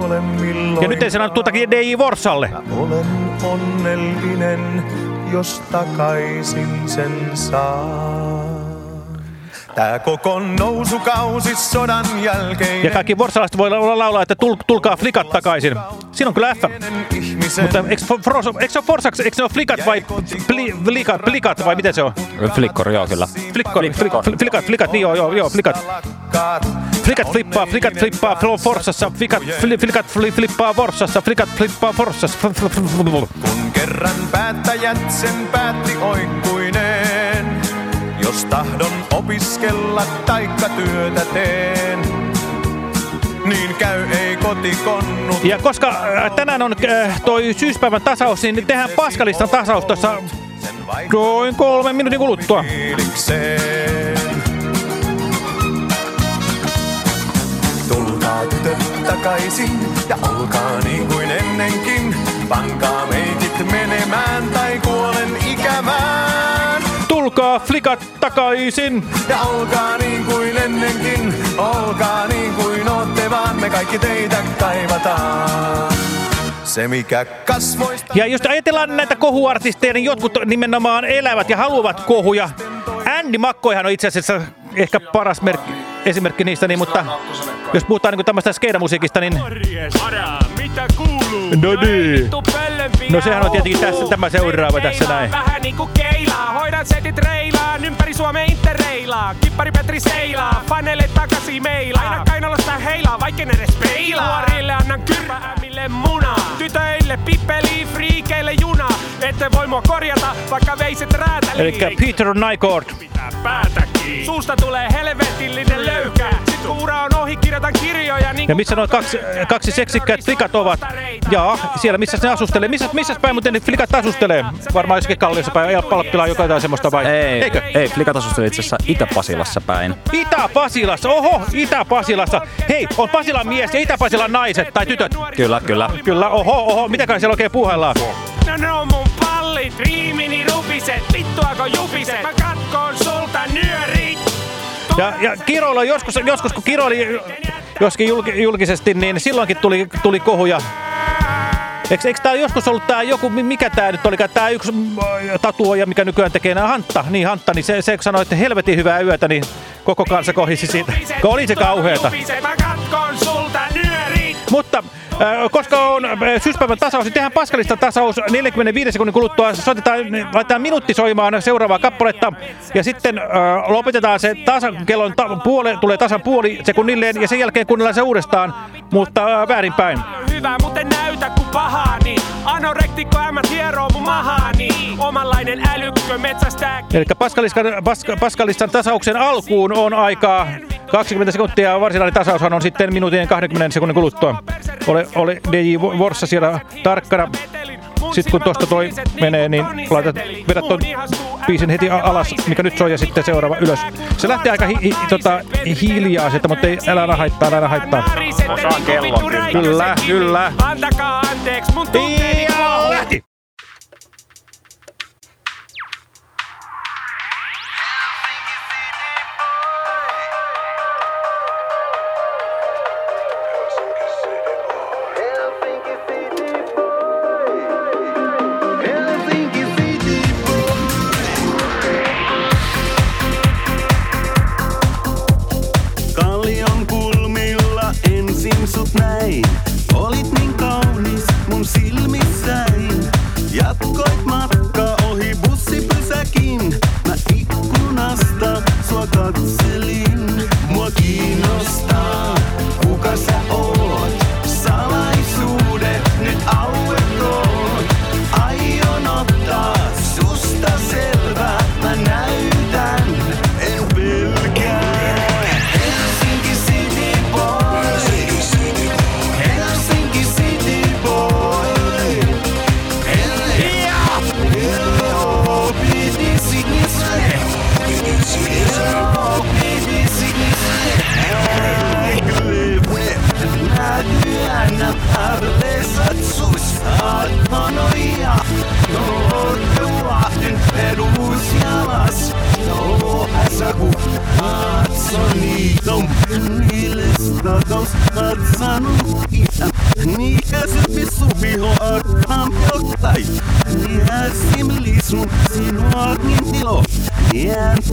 Ja nyt ei sanonut tuotakin DJ Vorsalle. Olen onnellinen, jos takaisin sen saa. Tää koko nousukausi sodan jälkeen. Ja kaikki vorsalaiset voi olla laulaa, että tul, tulkaa flikat takaisin. Siinä on kyllä F. Mutta eikö, for, eikö se ole forsaks, eikö se ole flikat vai pli, flikat, flikat vai miten se on? Flikkor, joo kyllä. Flikkor, flikkor. flikat, flikat, niin joo, joo, joo, flikat. Flikat flippaa, flikat flippaa fl- forsassa, flikat, fli, flikat fli, flippaa forsassa, flikat flippaa forsassa. Kun kerran päättäjät sen päätti oikkuineen, jos tahdon opiskella taikka työtä teen, niin käy ei kotikonnut. Ja koska äh, tänään on äh, toi syyspäivän tasaus, niin tehdään Paskalistan tasaus tuossa noin kolmen minuutin kuluttua. Tulkaa tytöt takaisin ja olkaa niin kuin ennenkin. Pankaa meikit menemään tai. Tulkaa flikat takaisin. Ja olkaa niin kuin ennenkin, olkaa niin kuin ootte vaan, me kaikki teitä kaivataan. Se mikä kasvoista... Ja jos ajatellaan näitä kohuartisteja, niin jotkut nimenomaan elävät ja haluavat kohuja. Andy Makkoihan on itse asiassa ehkä paras merkki, esimerkki niistä, niin, mutta jos puhutaan niin tämmöistä skeidamusiikista, niin... Mitä kuuluu? No niin. No sehän on tietenkin tässä, tämä seuraava tässä näin. Vähän niinku keilaa, hoidan setit reilaan, ympäri Suomen interreilaa. Kippari Petri seilaa, fanelle takaisin meilaa. Aina kainalosta heilaa, vaikka edes peilaa. Nuorille annan kyrpäämille munaa. Tytöille pippeli, friikeille juna. Ette voi mua korjata, vaikka veiset räätäliin. Eli Peter Nygaard. Päätäkin. Suusta tulee helvetillinen löykä. Sit kun ura on ohi, kirjoitan kirjoja niin Ja missä nuo kaksi, kaksi seksikkäät flikat ovat? Jaa, siellä missä ne asustelee. Missä, missä päin muuten ne flikat asustelee? Varmaan jossakin kalliossa päin, ja palppilaa joka jotain semmoista vai? Ei, Eikö? ei Flikat asusteli itse asiassa Itä-Pasilassa päin. Itä-Pasilassa, oho, Itä-Pasilassa. Hei, on Pasilan mies ja Itä-Pasilan naiset tai tytöt. Kyllä, kyllä. Kyllä, oho, oho, mitäkään siellä oikein puhellaan? No ne on mun pallit, riimini rupiset, vittuako jupiset, mä katkoon sulta. Ja, ja kiroilla joskus, joskus kun kiroili joskin julki, julkisesti, niin silloinkin tuli, tuli kohuja. Eikö, eikö tää joskus ollut tää joku, mi- mikä tää nyt oli, tää yksi mm, tatuoja, mikä nykyään tekee nää Hantta, niin Hantta, niin se, se sanoi, että helvetin hyvää yötä, niin koko kansa kohisi siitä. Kun oli se kauheeta. Jupiset, mä katkoon sulta nyörit. Mutta äh, koska on äh, syyspäivän tasaus, niin tehdään Paskalista tasaus 45 sekunnin kuluttua. Soitetaan, laitetaan minuutti soimaan seuraavaa kappaletta. Ja sitten äh, lopetetaan se tasan, kellon ta puole, tulee tasan puoli sekunnilleen. Ja sen jälkeen kuunnellaan se uudestaan, mutta väärinpäin. Hyvä, mutta Anorektikko ämmät hieroo mun mahani. Omanlainen älykkö metsästää. Eli Paskalistan, Paska, Paskalistan tasauksen alkuun on aikaa 20 sekuntia. Varsinainen tasaushan on sitten minuutin 20 sekunnin kuluttua. Ole, ole DJ Vorssa siellä tarkkana. Sitten kun tuosta toi menee, niin laitat, vedät ton biisin heti alas, mikä nyt soi, ja sitten seuraava ylös. Se lähtee aika hi, hi, tota, hiljaa sieltä, mutta ei, älä aina haittaa, älä aina haittaa. Osaan kellon Kyllä, kyllä. Antakaa anteeksi, mun tunteeni lähti! Sua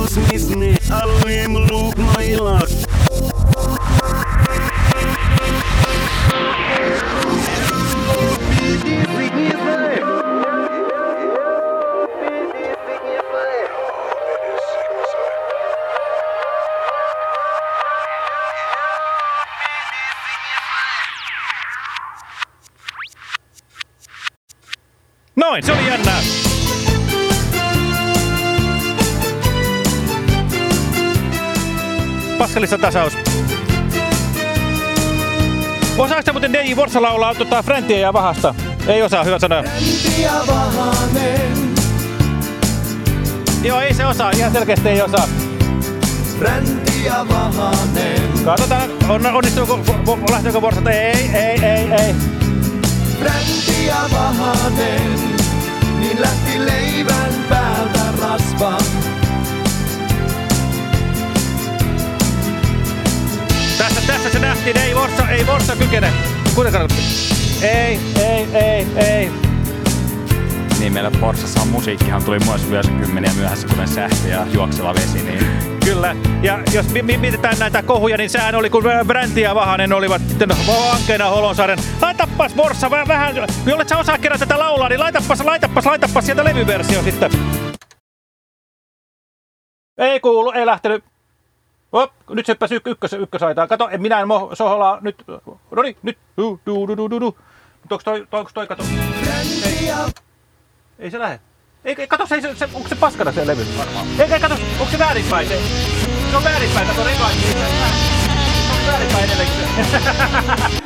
космічний DJ Vorsa laulaa tota Fräntiä ja Vahasta? Ei osaa, hyvä sanoa. Ja Vahanen, Joo, ei se osaa, ihan selkeästi ei osaa. Fränti ja Vahanen, Katsotaan, on, onnistuuko, lähteekö Vorsat? Ei, ei, ei, ei. Fränti ja Vahanen, niin lähti leivän päältä rasva. Tässä, tässä se nähtiin, ei Vorsa, ei Vorsa kykene. Kuitenkaan. Ei, ei, ei, ei. Niin meillä Forsassa musiikkihan tuli myös vuosikymmeniä myöhässä, kuten sähkö ja juokseva vesi, niin Kyllä. Ja jos mi- mi- mietitään näitä kohuja, niin sehän oli, kun Bränti ja Vahanen olivat sitten vankeina Holonsaaren. Laitapas Vorsa vähän, vähän, jollet sä osaa kerran tätä laulaa, niin laitapas, laitapas, laitapas sieltä levyversio sitten. Ei kuulu, ei lähtenyt. Hop, nyt se hyppäsi ykk- ykkös, ykkösaitaan. Kato, en minä en mo- soholaa nyt. No niin, nyt. Du, du, du, du, du, du. Onks toi, toi, toi, kato. Ei, ei se lähde. Ei, kato, se, se, onko se paskana se levy varmaan? Ei, ei, kato, onko se väärinpäin se? Se on väärinpäin, kato, on väärinpäin edelleenkin.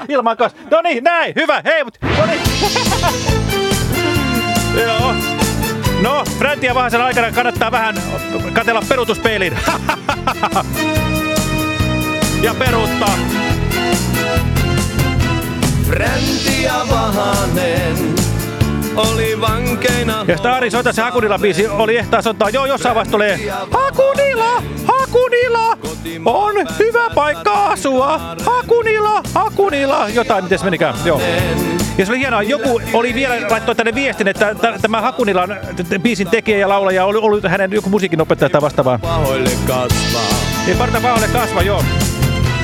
Ilman kas. No niin, näin, hyvä, hei, mut, no niin. Joo. No, Fränti ja Vahasen aikana kannattaa vähän katella peruutuspeiliin. ja peruuttaa. Fränti ja Vahanen, oli vankeina. Ja sitten Ari soita se Hakunila-biisi oli ehtaa soittaa. Joo, jossain vaiheessa tulee Hakunila, Hakunila, on hyvä paikka asua. Hakunila, Hakunila. Jotain, miten se menikään. Joo. Ja se oli hienoa. Joku oli vielä laittoi tänne viestin, että tämä Hakunilan biisin tekijä ja laulaja oli ollut hänen joku musiikinopettaja tai vastaavaa. Pahoille kasvaa. Ei parta pahoille kasva, joo.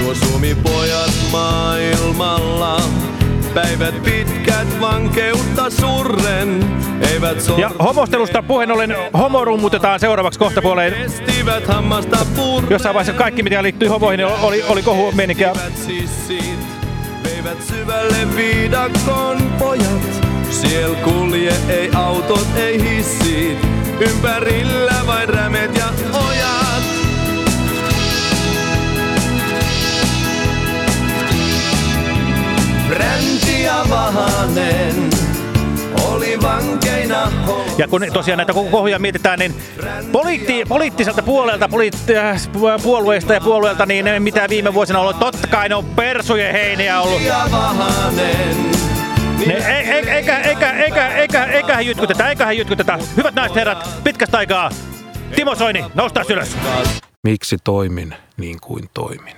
Nuo suomipojat maailmalla. Päivät pitkät vankeutta surren. Eivät Ja homostelusta puheen ollen homorummutetaan seuraavaksi kohtapuoleen. Jossain vaiheessa kaikki, mitä liittyy homoihin, oli, oli kohu. Sissit veivät syvälle viidakon pojat. Siel kulje ei autot, ei hissit. Ympärillä vain rämet ja ojat. Bränti ja Vahanen oli vankeina Ja kun tosiaan näitä kohuja mietitään, niin poliitti, poliittiselta puolelta, poliitti, äh, puolueista ja puolueelta, niin mitä viime vuosina on ollut, totta kai ne on persujen heiniä ollut. Ne, ei, ei, eikä, eikä, eikä, eikä, eiköhän jytkytetä, eiköhän jytkytetä. Hyvät naiset herrat, pitkästä aikaa. Timo Soini, noustaa ylös. Miksi toimin niin kuin toimin?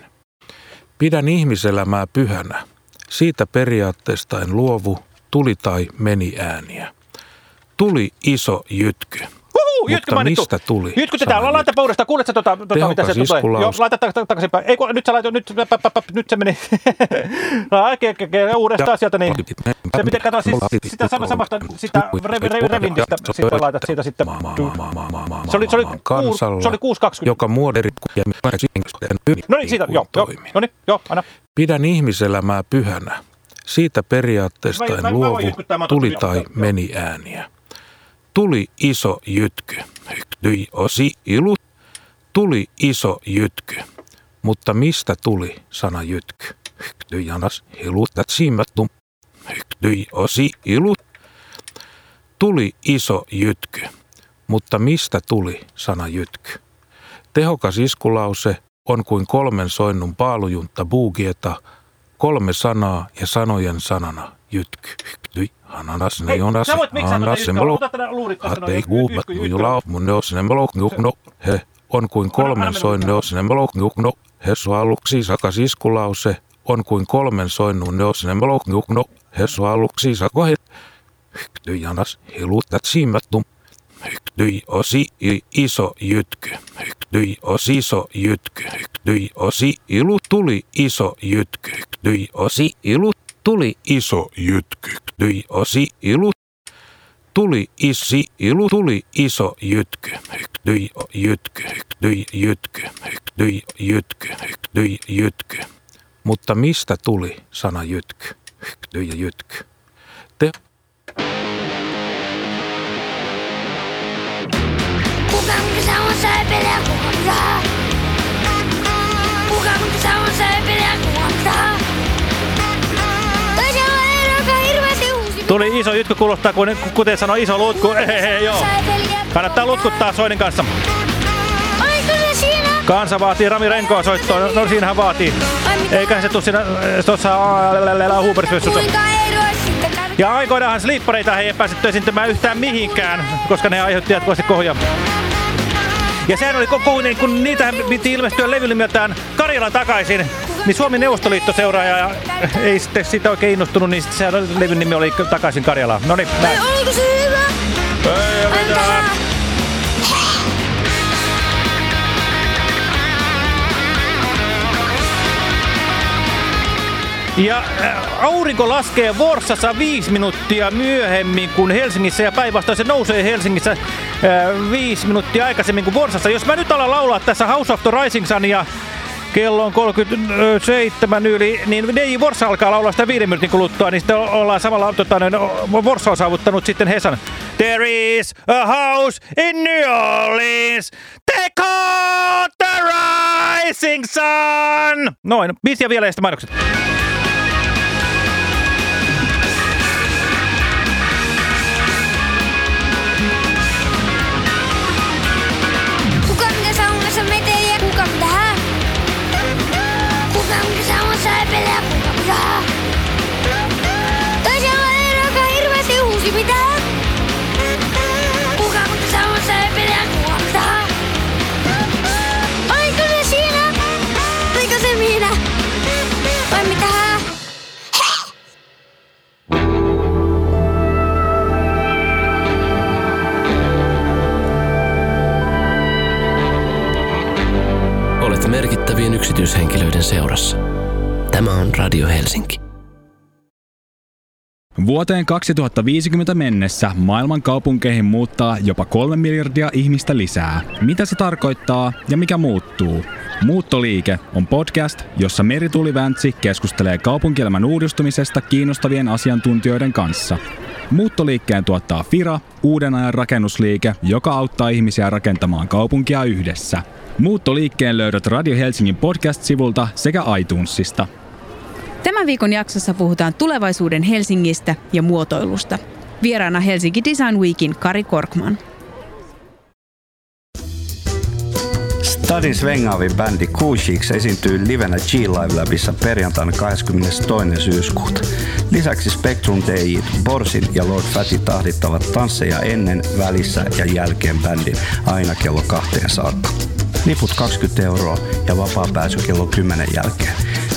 Pidän ihmiselämää pyhänä. Siitä periaatteesta en luovu, tuli tai meni ääniä. Tuli iso jytky. Huhu, Mutta mainittu. mistä tuli? Jytkytetään, Sana laita uudestaan. Kuuletko tota, tota mitä se tulee? Joo, laita tak- tak- takaisinpäin. Ei, kun, nyt sä laitoit, nyt, pä, pä, nyt se meni. no, uudestaan sieltä, niin se pitää katsoa siis sitä sama- samasta, sitä re, re, revindistä, sitten laitat siitä sitten. Se oli, se oli, kansalla, se oli 6.20. joka muoderi ja No niin, siitä, joo, joo, no niin, joo, anna. Pidän ihmiselämää pyhänä. Siitä periaatteesta en luovu, tuli tai meni ääniä. Tuli iso jytky, hyktyi osi ilut. Tuli iso jytky, mutta mistä tuli sana jytky? Hyktyi janas hilutat simmattum, hyktyi osi ilut. Tuli iso jytky, mutta mistä tuli sana jytky? Tehokas iskulause on kuin kolmen soinnun paalujunta buugieta, kolme sanaa ja sanojen sanana jytky, hyktyi, hananas ne Hei, jonas, tuosta noin, hatei jytky, kuupat, jula, mun neos nembelo, no, he, on kuin kolmen soin neos nembelo, no, he aluksi sakas iskulause, on kuin kolmen soinnun neos nembelo, no, he aluksi sako he, hyktyi janas, hilutat simmattum, Hyktyi osi iso jytky. Hyktyi osi iso jytky. Hyktyi osi ilu tuli iso jytky. Hyktyi osi ilu tuli iso jytky. Hyktyi osi ilu tuli isi ilu tuli iso jytky. O- jytky. Hyktyi jytky. Hyktyi jytky. Hyktyi jytky. Mutta mistä tuli sana jytky? Ja jytky. Te Kuka kesä on säipeliä, kuka Tuli iso jytky kuulostaa, kun, kuten sanoi iso lutku. Ehehe, joo. Kannattaa lutkuttaa Soinin kanssa. Kansa vaatii Rami Renkoa soittoon. No, no siinähän vaatii. Eiköhän se tuu siinä tuossa voi sitten käydä? Ja aikoinaanhan slippareita ei päässyt esiintymään yhtään mihinkään, koska ne aiheutti jatkuvasti kohuja. Ja sehän oli kohu, niin kun niitä piti ilmestyä levyllä nimeltään Karjala takaisin, niin Suomen Neuvostoliitto seuraaja ja ei sitten siitä oikein innostunut, niin sitten se levyn nimi oli takaisin Karjalaan. No niin, näin. Oliko se hyvä? Ei mitään. Ja äh, aurinko laskee Vorsassa viisi minuuttia myöhemmin kuin Helsingissä ja päinvastoin se nousee Helsingissä äh, viisi minuuttia aikaisemmin kuin Vorsassa. Jos mä nyt alan laulaa tässä House of the Rising Sun ja kello on 37 yli, niin ei Vorsa alkaa laulaa sitä viiden minuutin kuluttua, niin sitten ollaan samalla, tota, Vorsa on saavuttanut sitten Hesan. There is a house in New Orleans, they call the rising sun. Noin, biisi vielä ja sitten mainokset. Olet merkittävien yksityishenkilöiden seurassa. Tämä on Radio Helsinki. Vuoteen 2050 mennessä maailman kaupunkeihin muuttaa jopa kolme miljardia ihmistä lisää. Mitä se tarkoittaa ja mikä muuttuu? Muuttoliike on podcast, jossa Merituli Väntsi keskustelee kaupunkielämän uudistumisesta kiinnostavien asiantuntijoiden kanssa. Muuttoliikkeen tuottaa Fira, uuden ajan rakennusliike, joka auttaa ihmisiä rakentamaan kaupunkia yhdessä. Muuttoliikkeen löydät Radio Helsingin podcast-sivulta sekä iTunesista. Tämän viikon jaksossa puhutaan tulevaisuuden Helsingistä ja muotoilusta. Vieraana Helsinki Design Weekin Kari Korkman. Stadin svengaavin bändi Cool Cheeks esiintyy livenä G-Live Labissa perjantaina 22. syyskuuta. Lisäksi Spectrum DJ, Borsin ja Lord Fatty tahdittavat tansseja ennen, välissä ja jälkeen bändin aina kello kahteen saakka. Liput 20 euroa ja vapaa pääsy kello 10 jälkeen.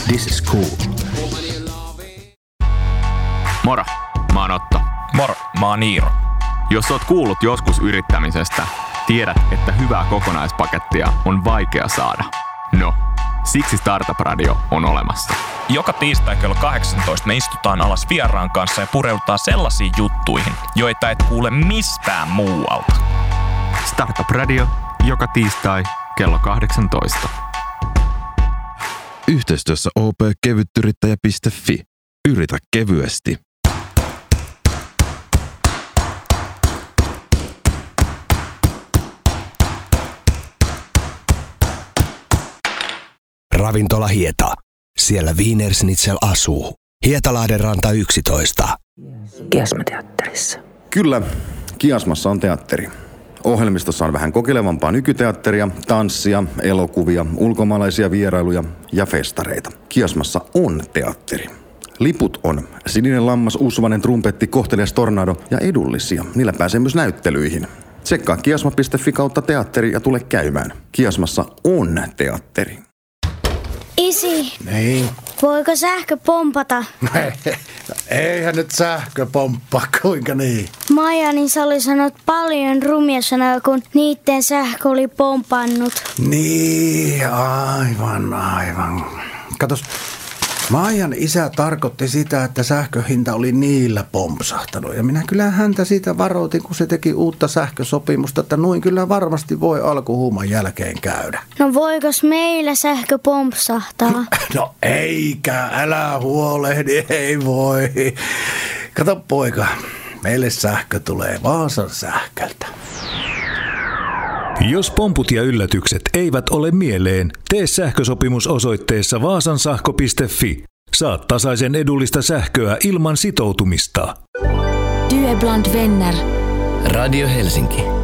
This is cool. Moro, mä oon Otto. Moro, mä oon Iiro. Jos oot kuullut joskus yrittämisestä, tiedät, että hyvää kokonaispakettia on vaikea saada. No, siksi Startup Radio on olemassa. Joka tiistai kello 18 me istutaan alas vieraan kanssa ja pureudutaan sellaisiin juttuihin, joita et kuule mistään muualta. Startup Radio, joka tiistai kello 18. Yhteistyössä opkevyttyrittäjä.fi. Yritä kevyesti. Ravintola Hieta. Siellä Wienersnitzel asuu. Hietalahden ranta 11. Kiasmateatterissa. Kyllä, Kiasmassa on teatteri. Ohjelmistossa on vähän kokeilevampaa nykyteatteria, tanssia, elokuvia, ulkomaalaisia vierailuja ja festareita. Kiasmassa on teatteri. Liput on Sininen lammas, usvanen trumpetti, kohtelias tornado ja edullisia. Niillä pääsee myös näyttelyihin. Tsekkaa kiasma.fi kautta teatteri ja tule käymään. Kiasmassa on teatteri. Isi, Niin. voiko sähkö pompata? Eihän nyt sähkö pomppaa, kuinka niin? Maija, niin sä oli sanonut paljon rumia sanoja, kun niitten sähkö oli pompannut. Niin, aivan, aivan. Katos, Maijan isä tarkoitti sitä, että sähköhinta oli niillä pompsahtanut. Ja minä kyllä häntä siitä varoitin, kun se teki uutta sähkösopimusta, että noin kyllä varmasti voi alkuhuuman jälkeen käydä. No voikos meillä sähkö pompsahtaa? No eikä, älä huolehdi, ei voi. Kato poika, meille sähkö tulee Vaasan sähköltä. Jos pomput ja yllätykset eivät ole mieleen, tee sähkösopimus osoitteessa vaasansahko.fi. Saat tasaisen edullista sähköä ilman sitoutumista. Du är bland vänner. Radio Helsinki.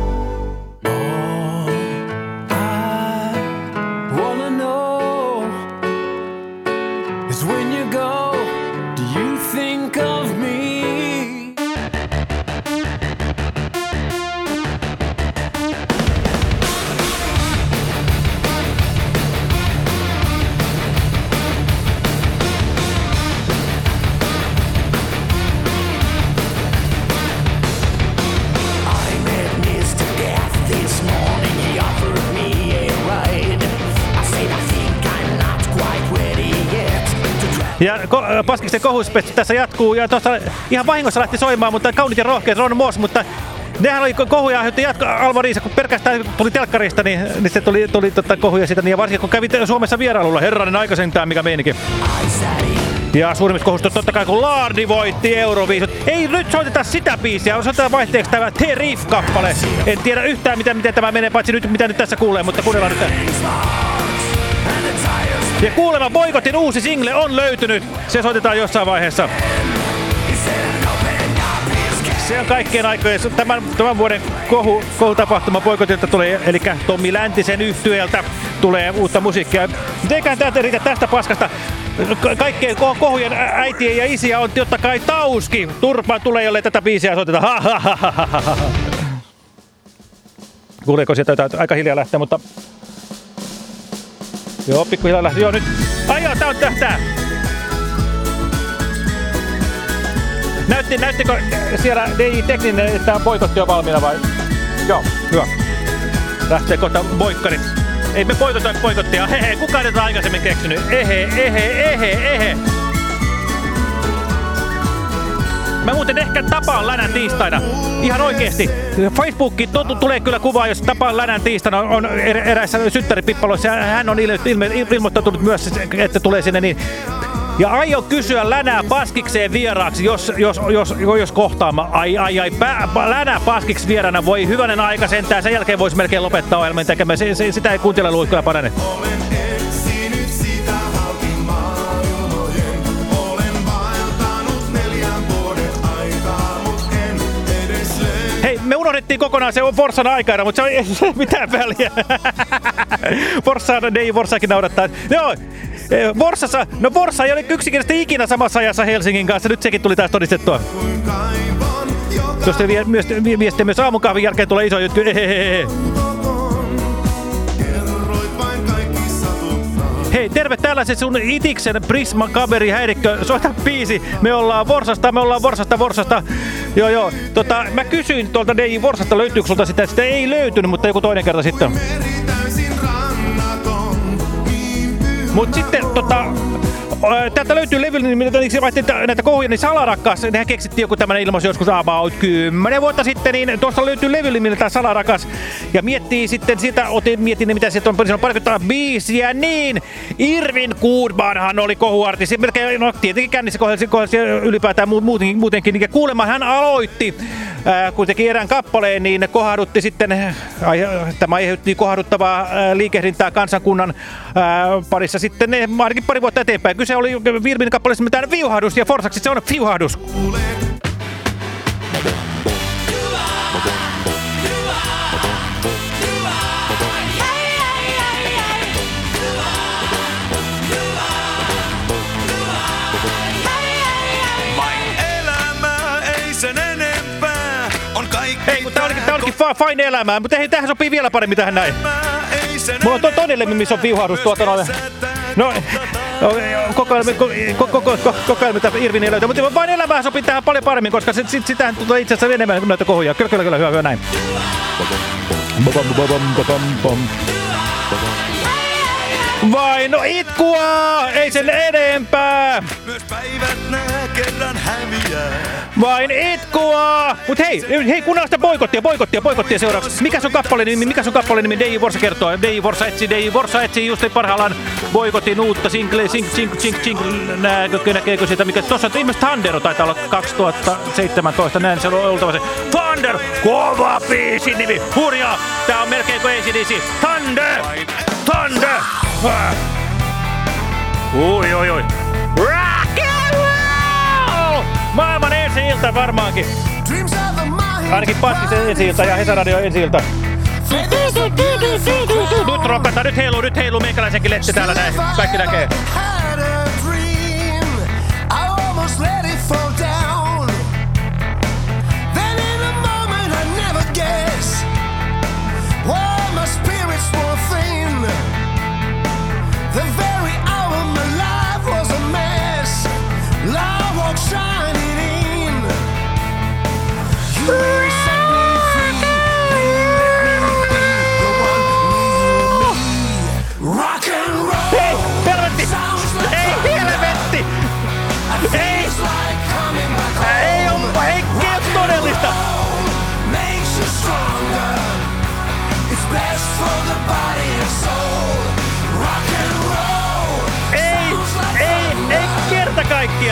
Ja ko- Paskiksen kohuspetsi tässä jatkuu ja tuossa ihan vahingossa lähti soimaan, mutta kaunit ja rohkeat Ron Moss, mutta Nehän oli ko- kohuja aiheutti jatko Alma Riisa, kun pelkästään tuli telkkarista, niin, niin se tuli, tuli tota kohuja siitä. Niin ja varsinkin kun kävit Suomessa vierailulla, herranen aika sentään mikä meininki. Ja suurimmista kohusta totta kai kun Laardi voitti Euroviisut. Ei nyt soiteta sitä biisiä, soitetaan vaihteeksi tämä The-Riff-kappale. En tiedä yhtään miten, miten tämä menee, paitsi nyt mitä nyt tässä kuulee, mutta kuunnellaan nyt. Ja kuulemma Boikotin uusi single on löytynyt. Se soitetaan jossain vaiheessa. Se on kaikkien aikojen, tämän, tämän vuoden kohu, kohutapahtuma Boikotilta tulee, eli Tommi Läntisen yhtyeeltä tulee uutta musiikkia. Mutta eiköhän täältä riitä tästä paskasta. Ka- Kaikkien ko- kohujen äitiä ja isiä on totta kai Tauski. Turpaan tulee, jollei tätä biisiä soiteta. Kuuleeko sieltä? Aika hiljaa lähtee, mutta... Joo, pikkuhiljaa lähtee. Joo, nyt. Ai joo, tää on tähtää. Näytti, näyttikö siellä DJ Tekninen, että boikotti on valmiina vai? Joo, hyvä. Lähtee kohta boikkarit. Ei me boikotoi boikottia. Hehe, kukaan ei tätä aikaisemmin keksinyt. Ehe, ehe, ehe, ehe. Mä muuten ehkä tapaan Länän tiistaina. Ihan oikeesti. Facebookiin totu tulee kyllä kuva, jos tapaan Länän tiistaina on er, eräissä syttäripippaloissa. Hän on ilmoittautunut myös, että tulee sinne niin. Ja aion kysyä Länää Paskikseen vieraaksi, jos, jos, jos, jos kohtaamme. Ai, ai, ai, pä, Länää Paskiksi vieraana voi hyvänen aika sentään. Sen jälkeen voisi melkein lopettaa ohjelman tekemään. Sitä ei kuuntele kyllä parane. Me unohdettiin kokonaan se Forssan aikana, mutta se ei se mitään väliä. Forssa, ei Forssakin naurattaa. Joo, eh, Forssassa, no ei ole yksinkertaisesti ikinä samassa ajassa Helsingin kanssa, nyt sekin tuli taas todistettua. Tuosta vie, myös, vie, myös aamukahvin jälkeen tulee iso juttu. Hei, terve tällaiset sun itiksen Prisma kaveri häirikkö. Soita biisi. Me ollaan Vorsasta, me ollaan Vorsasta, Vorsasta. Joo, joo. Tota, mä kysyin tuolta DJ Vorsasta, löytyykö sulta sitä. Sitä ei löytynyt, mutta joku toinen kerta sitten. Mut sitten tota... ää, Täältä löytyy levyllä, mitä näitä kohuja, niin Salarakas, nehän keksittiin joku tämmönen ilmaus joskus about 10 vuotta sitten, niin tuosta löytyy levyllä nimeltään Salarakas. Ja miettii sitten sitä, otin, mietin, mitä sieltä on, siinä on parikymmentä biisiä, niin Irvin Goodmanhan oli kohuartisti, melkein, no tietenkin kännissä kohdassa, kohdassa ylipäätään mu- muutenkin, muutenkin, niin kuulemma hän aloitti, kun teki erään kappaleen, niin kohdutti sitten, tämä aiheutti kohduttavaa ää, liikehdintää kansakunnan ää, parissa sitten ainakin pari vuotta eteenpäin. Kyse oli Virmin kappaleessa mitään viuhahdus ja Forsaksi se on viuhahdus. Ei mutta tää olikin, tää olikin fa- fine elämää, mutta hei, tähän sopii vielä paremmin tähän näin. Mulla on to toinen lemmi, missä on viuhahdus tuota noin. No, no, kokoelmi, ko- ko- ko- ko- kokoelmi tätä Irvin ei löytä, mutta vain elämää sopii tähän paljon paremmin, koska sit, sit, sitähän tulee itse asiassa enemmän näitä kohuja. Kyllä, kyllä, kyllä, hyvä, hyvä, näin. Bom, bom, bom, bom, bom, bom. Vai no itkua, ei sen enempää. Myös päivät nää kerran häviää. Vain itkua! Mut hei, hei kuunnellaan sitä boikottia, boikottia, boikottia seuraavaksi. Mikä sun kappale nimi, mikä sun kappale nimi DJ Vorsa kertoo? DJ Vorsa etsi, DJ Vorsa etsi just parhaillaan boikotin uutta single, sing, sing, sing, sing, näkö, näkeekö sitä, mikä tossa, ilmeisesti Thundero taitaa olla 2017, näin se on oltava se. Thunder, kova biisi nimi, hurjaa, tää on melkein kuin ACDC. Thunder, Thunder! Oi, oi, oi. Rah! Varmaankin. Ainakin Paskisen ensi-ilta ja Hesaradio ensi-ilta. Nyt rokkata, nyt heiluu, nyt heiluu meikäläisenkin letti täällä näin. Kaikki näkee.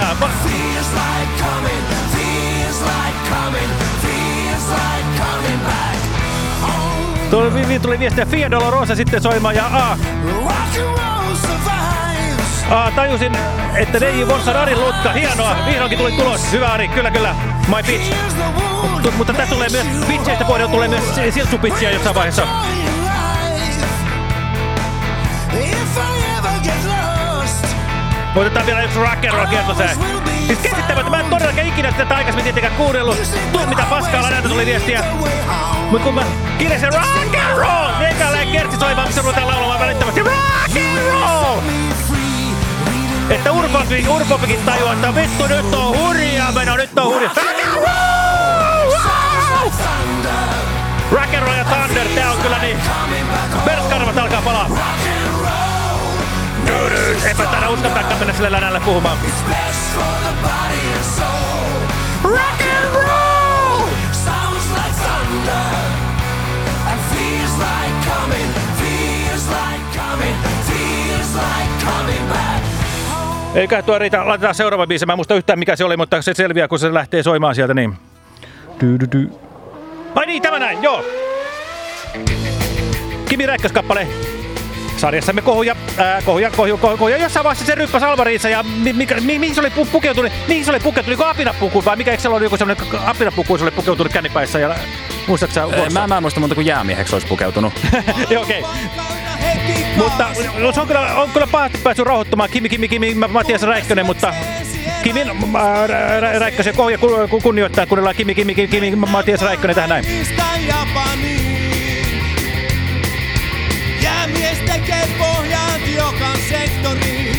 Kaikkiaan! Va- Feels like coming, feels like coming, feels like coming back. Tuli, vi- vi- tuli viestiä Fia Dolorosa sitten soimaan ja A. A tajusin, että DJ Vorsan Arin lutka, hienoa, vihdoinkin tuli tulos. Hyvä Ari, kyllä kyllä, my bitch. Mutta, mutta tässä tulee myös, bitcheistä puolella tulee myös siltsupitsiä jossain vaiheessa. If I ever get Otetaan vielä yksi rock'n'roll kiertosää. Siis käsittämättä, mä en todellakaan ikinä tätä aikaisemmin tietenkään kuunnellut. Tuo mitä paskaa lainalta tuli viestiä. Mut kun mä kirjasin rock'n'roll, meikäläinen kertsi soimaan, missä ruvetaan laulamaan välittömästi rock'n'roll! Että Urpopi, Urpopikin tajuaa, että vittu nyt on hurjaa meno, nyt on hurjaa. Rock'n'roll Eipä tänä uskalletakaan mennä sille länälle puhumaan. rock and roll sounds like thunder and feels like coming, feels like coming, feels like coming back. Eikä tuo riitä, laitetaan seuraava biisi. Mä en muista yhtään mikä se oli, mutta se selviää, kun se lähtee soimaan sieltä, niin. Dy, dy, dy. Ai niin, tämä näin, joo. Kimi Räikköskappale. Sarjassamme kohuja, ää, kohuja, kohuja, kohuja, kohuja. Jossain vaiheessa se ryppäsi Alvariinsa ja mi, mikä, mi, mihin se oli pu- pukeutunut? Mihin se oli pukeutunut? Niin apinapuku vai mikä? Eikö se ollut joku semmoinen apinapuku, se oli pukeutunut kännipäissä ja muistaaksä? Ei, Mä, mä en muista monta kuin jäämieheksi olisi pukeutunut. Joo, okei. Mutta no, se on kyllä, on kyllä pahasti päässyt rauhoittumaan Kimi, Kimi, Kimi, Matias Räikkönen, mutta Kimin äh, Rä- Rä- Räikkösen kohja ku- ku- kunnioittaa, kuunnellaan Kimi, Kimi, Kimi, Kimi, Matias Räikkönen tähän näin. Tekee pohjaan joka sektoriin.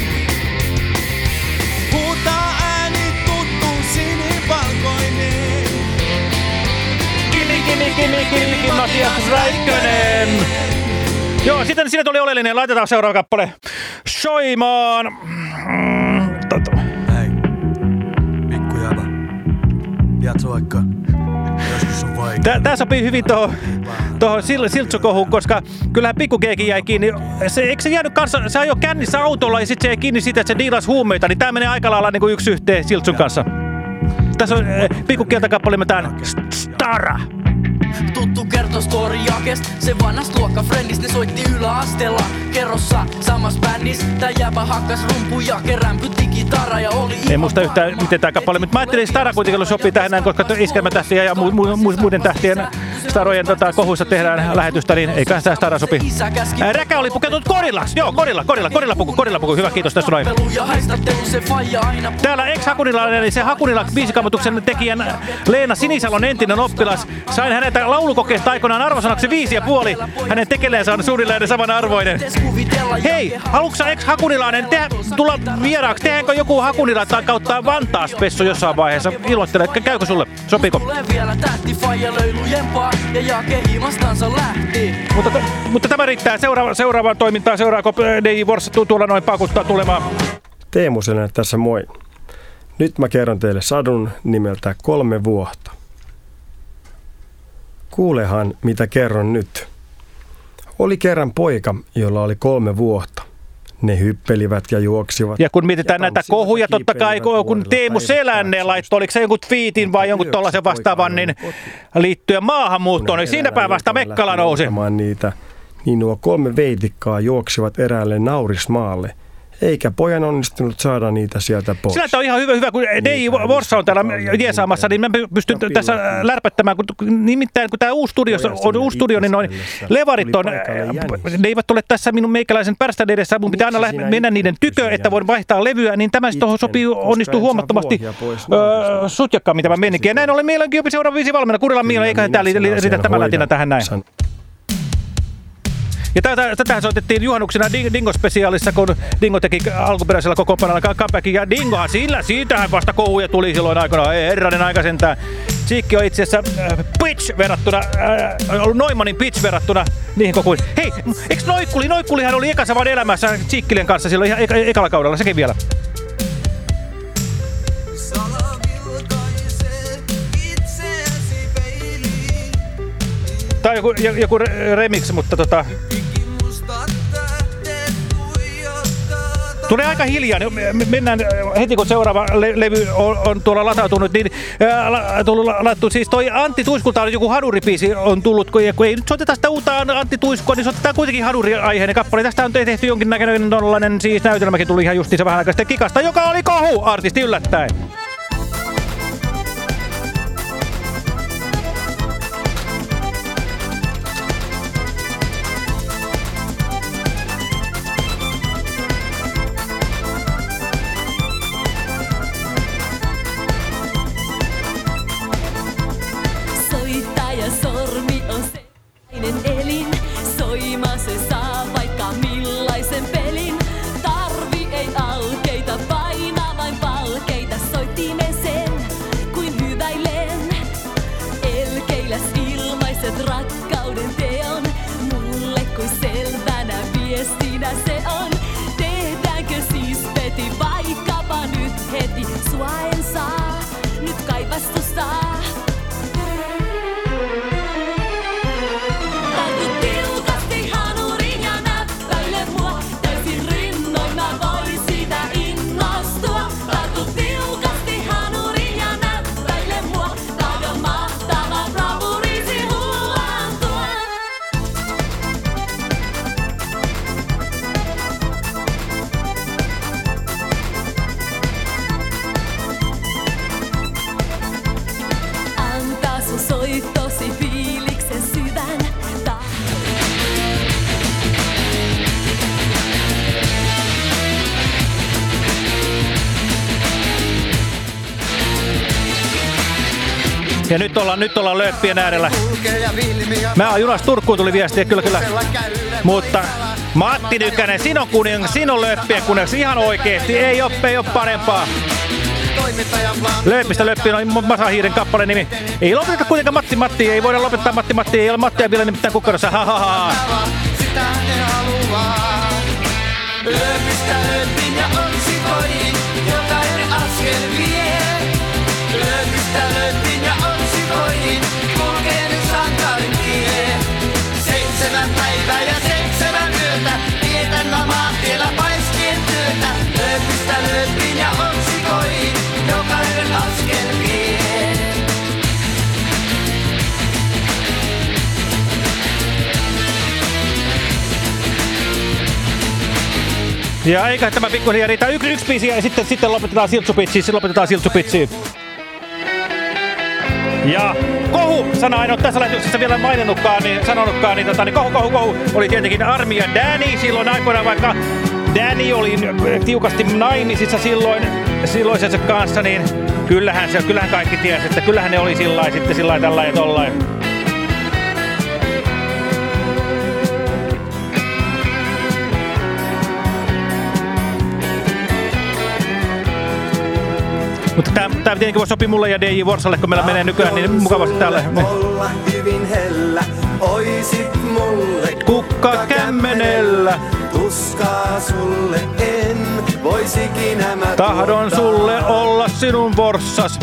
Huutaa ääni tuttu sinivalkoinen. Kimi, Kimi, Kimi, Kimi, Kimi, Matias Räikkönen. Joo, sitten siinä tuli oleellinen. Laitetaan seuraava kappale soimaan. Mm, tota. Hei, pikku jäbä. Tiedätkö vaikka, tää sopii hyvin tuohon toho siltsukohuun, koska kyllähän pikkukeekin jäi kiinni. Se, eikö se jäänyt kanssa, se ajoi kännissä autolla ja sitten se jäi kiinni siitä, että se diilasi huumeita, niin tää menee aika lailla niin kuin yksi yhteen siltsun kanssa. Tässä on pikkukieltä kappale nimeltään Stara. Tuttu kertoo story jakest Se vanhas luokka friendis Ne soitti yläasteella Kerrossa samas bändis Tää jäbä hakkas rumpuja Kerämpytti kitara ja oli En muista yhtään, miten tämä kappale, mutta mä ajattelin, että Stara kuitenkin sopii tähän näin, koska iskelmätähtiä ja mu, mu, mu, muiden tähtien starojen tota, kohuissa tehdään lähetystä, niin eikä sitä Stara sopi. Ää, Räkä oli pukeutunut korillaksi. Joo, korilla, korilla, korilla puku, korilla puku. Hyvä, kiitos tästä noin. Täällä ex-Hakunilainen, eli se Hakunila biisikammotuksen tekijän Leena Sinisalon entinen oppilas. Sain häneltä laulukokeesta aikoinaan arvosanaksi viisi ja puoli. Hänen tekeleensä on suunnilleen saman arvoinen. Hei, haluatko sä ex-Hakunilainen tulla vieraaksi? Tehdäänkö joku Hakunila tai kautta Vantaa spessu jossain vaiheessa? Iloittele, käykö sulle? Lähti Mutta, mutta tämä riittää seuraava, seuraavaan toimintaan. Seuraako DJ Wars tu- tuolla noin pakuttaa tulemaan? Teemu Selänne tässä moi. Nyt mä kerron teille sadun nimeltä Kolme vuotta. Kuulehan, mitä kerron nyt. Oli kerran poika, jolla oli kolme vuotta. Ne hyppelivät ja juoksivat. Ja kun mietitään näitä kohuja, totta kai kun Teemu Selänne laittoi, oliko se jonkun twiitin vai jonkun tollaisen vastaavan, niin liittyen maahanmuuttoon, niin siinäpä vasta Mekkala nousi. Niitä, niin nuo kolme veitikkaa juoksivat eräälle naurismaalle eikä pojan onnistunut saada niitä sieltä pois. Sillä on ihan hyvä, hyvä kun DJ Vorsa on täällä jeesaamassa, niin mä pystyn tässä lärpättämään, kun nimittäin kun tämä uusi studio on uusi studio, niin noin levarit on, ne eivät ole tässä minun meikäläisen pärstän edessä, mun pitää aina mennä niiden tykö, että voin vaihtaa levyä, niin tämä tuohon sopii, onnistuu huomattavasti öö, sutjakkaammin tämä meininki. Ja näin ollen meilläkin jopi seuraava viisi valmiina, Kurilan Miila, eiköhän tää li- li- riitä tämä lätinä tähän näin. Ja tätä, tätähän soitettiin juhannuksena Ding- Dingo-spesiaalissa, kun Dingo teki alkuperäisellä kokoonpanolla comebackin. Ja Dingohan sillä, siitähän vasta kohuja tuli silloin aikana. Ei herranen aika sentään. Siikki on itse asiassa äh, pitch verrattuna, äh, ollut Noimanin pitch verrattuna niihin kokuihin. Hei, eikö Noikkuli? Noikkulihan oli ekassa vaan elämässä Siikkilien kanssa silloin ihan eka, ekalla kaudella, sekin vielä. Tai joku, joku remix, mutta tota... Tulee aika hiljaa. niin me- Mennään äh, heti kun seuraava le levy on, on tuolla latautunut, niin ää, la, tullut la- lattu. Siis toi Antti Tuiskulta on joku haduripiisi on tullut, kun, kun ei nyt soiteta sitä uutta Antti Tuiskua, niin soitetaan kuitenkin haduriaiheinen kappale. Tästä on tehty jonkinnäköinen tollainen siis näytelmäkin tuli ihan justiinsa vähän aikaa sitten kikasta, joka oli kohu artisti yllättäen. Ja nyt ollaan, nyt ollaan lööppien äärellä. Mä oon junas Turkuun tuli viestiä, kyllä kyllä. Mutta Matti Nykänen, siinä on kuningas, siinä on lööppien kuningas, ihan oikeesti. Ei oo, ei oo parempaa. Lööppistä löppi on Masahiiren kappaleen nimi. Ei lopeteta kuitenkaan Matti Matti, ei voida lopettaa Matti Matti, ei ole Mattia vielä nimittäin kukkarossa. Ha, ha, ha. Sitä ne ja otsikoihin, jokainen Päivää ja seitsemän yötä, vietän mä maantiellä paiskien työtä. Lööpistä lööpin ja otsikoihin, jokainen askel vie. Ja eikä tämä pikkuhiljaa riitä yksi, yksi biisi ja sitten, sitten lopetetaan siltsupitsiin, sitten lopetetaan siltsupitsiin. Ja kohu, sana en ole tässä lähetyksessä vielä maininnutkaan, niin sanonutkaan, niin, tota, niin kohu, kohu, kohu oli tietenkin Armi ja Danny silloin aikoinaan, vaikka Danny oli tiukasti naimisissa silloin silloisensa kanssa, niin kyllähän, se, kyllähän kaikki tiesi, että kyllähän ne oli sillä sitten sillä ja tollain. Mutta tämä, tämä tietenkin voi sopia mulle ja DJ Vorsalle, kun meillä menee nykyään niin mukavasti täällä. Olla hyvin hellä, oisit mulle Kukka kämmenellä. Tuskaa sulle en voisikin. Tahdon sulle olla sinun vorssas.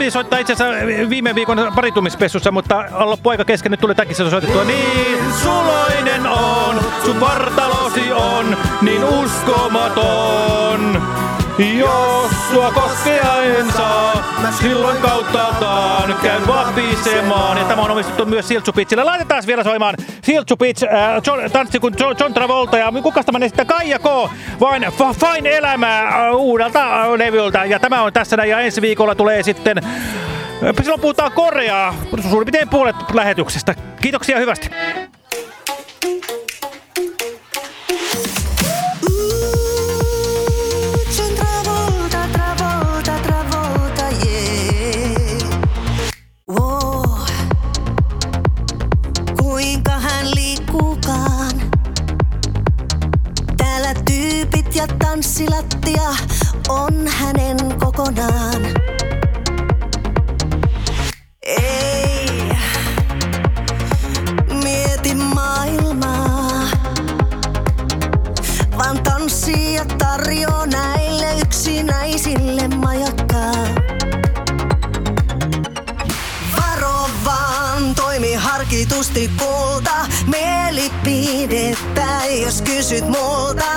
Piti soittaa itse asiassa viime viikon paritumispessussa, mutta on loppu aika kesken. Nyt tuli täkissä soitettua. Niin suloinen on, sun vartalosi on niin uskomaton. Jos sua koskea en saa, silloin kauttaaltaan käyn vapisemaan. Ja tämä on omistettu myös Siltsu Pitsille. Laitetaan vielä soimaan Siltsu Pits, äh, John, tanssi kuin John, John Travolta. Ja kuka tämä esittää? Kaija K. Vain Fine Elämää äh, uudelta äh, levyltä. Ja tämä on tässä näin. Ja ensi viikolla tulee sitten... äh, Silloin puhutaan Koreaa, suurin piirtein puolet lähetyksestä. Kiitoksia hyvästi. Tyypit ja tanssilattia on hänen kokonaan. Ei mieti maailmaa, vaan tanssii ja tarjoaa näille yksinäisille majakkaa. Varo vaan, toimi harkitusti kulta, mielipidettä. Jos kysyt multa,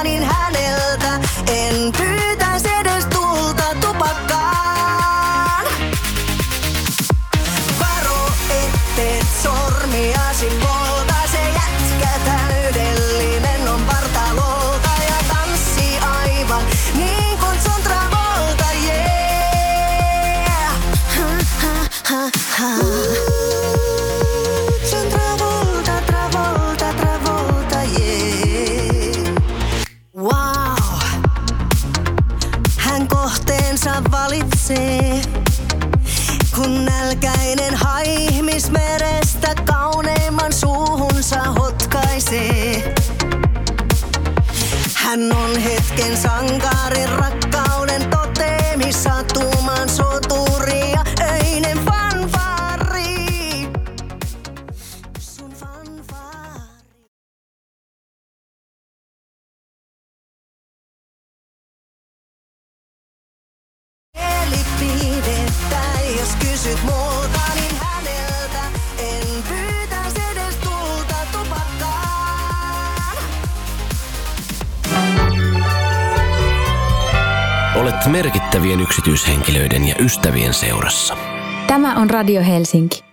ystävien seurassa. Tämä on Radio Helsinki.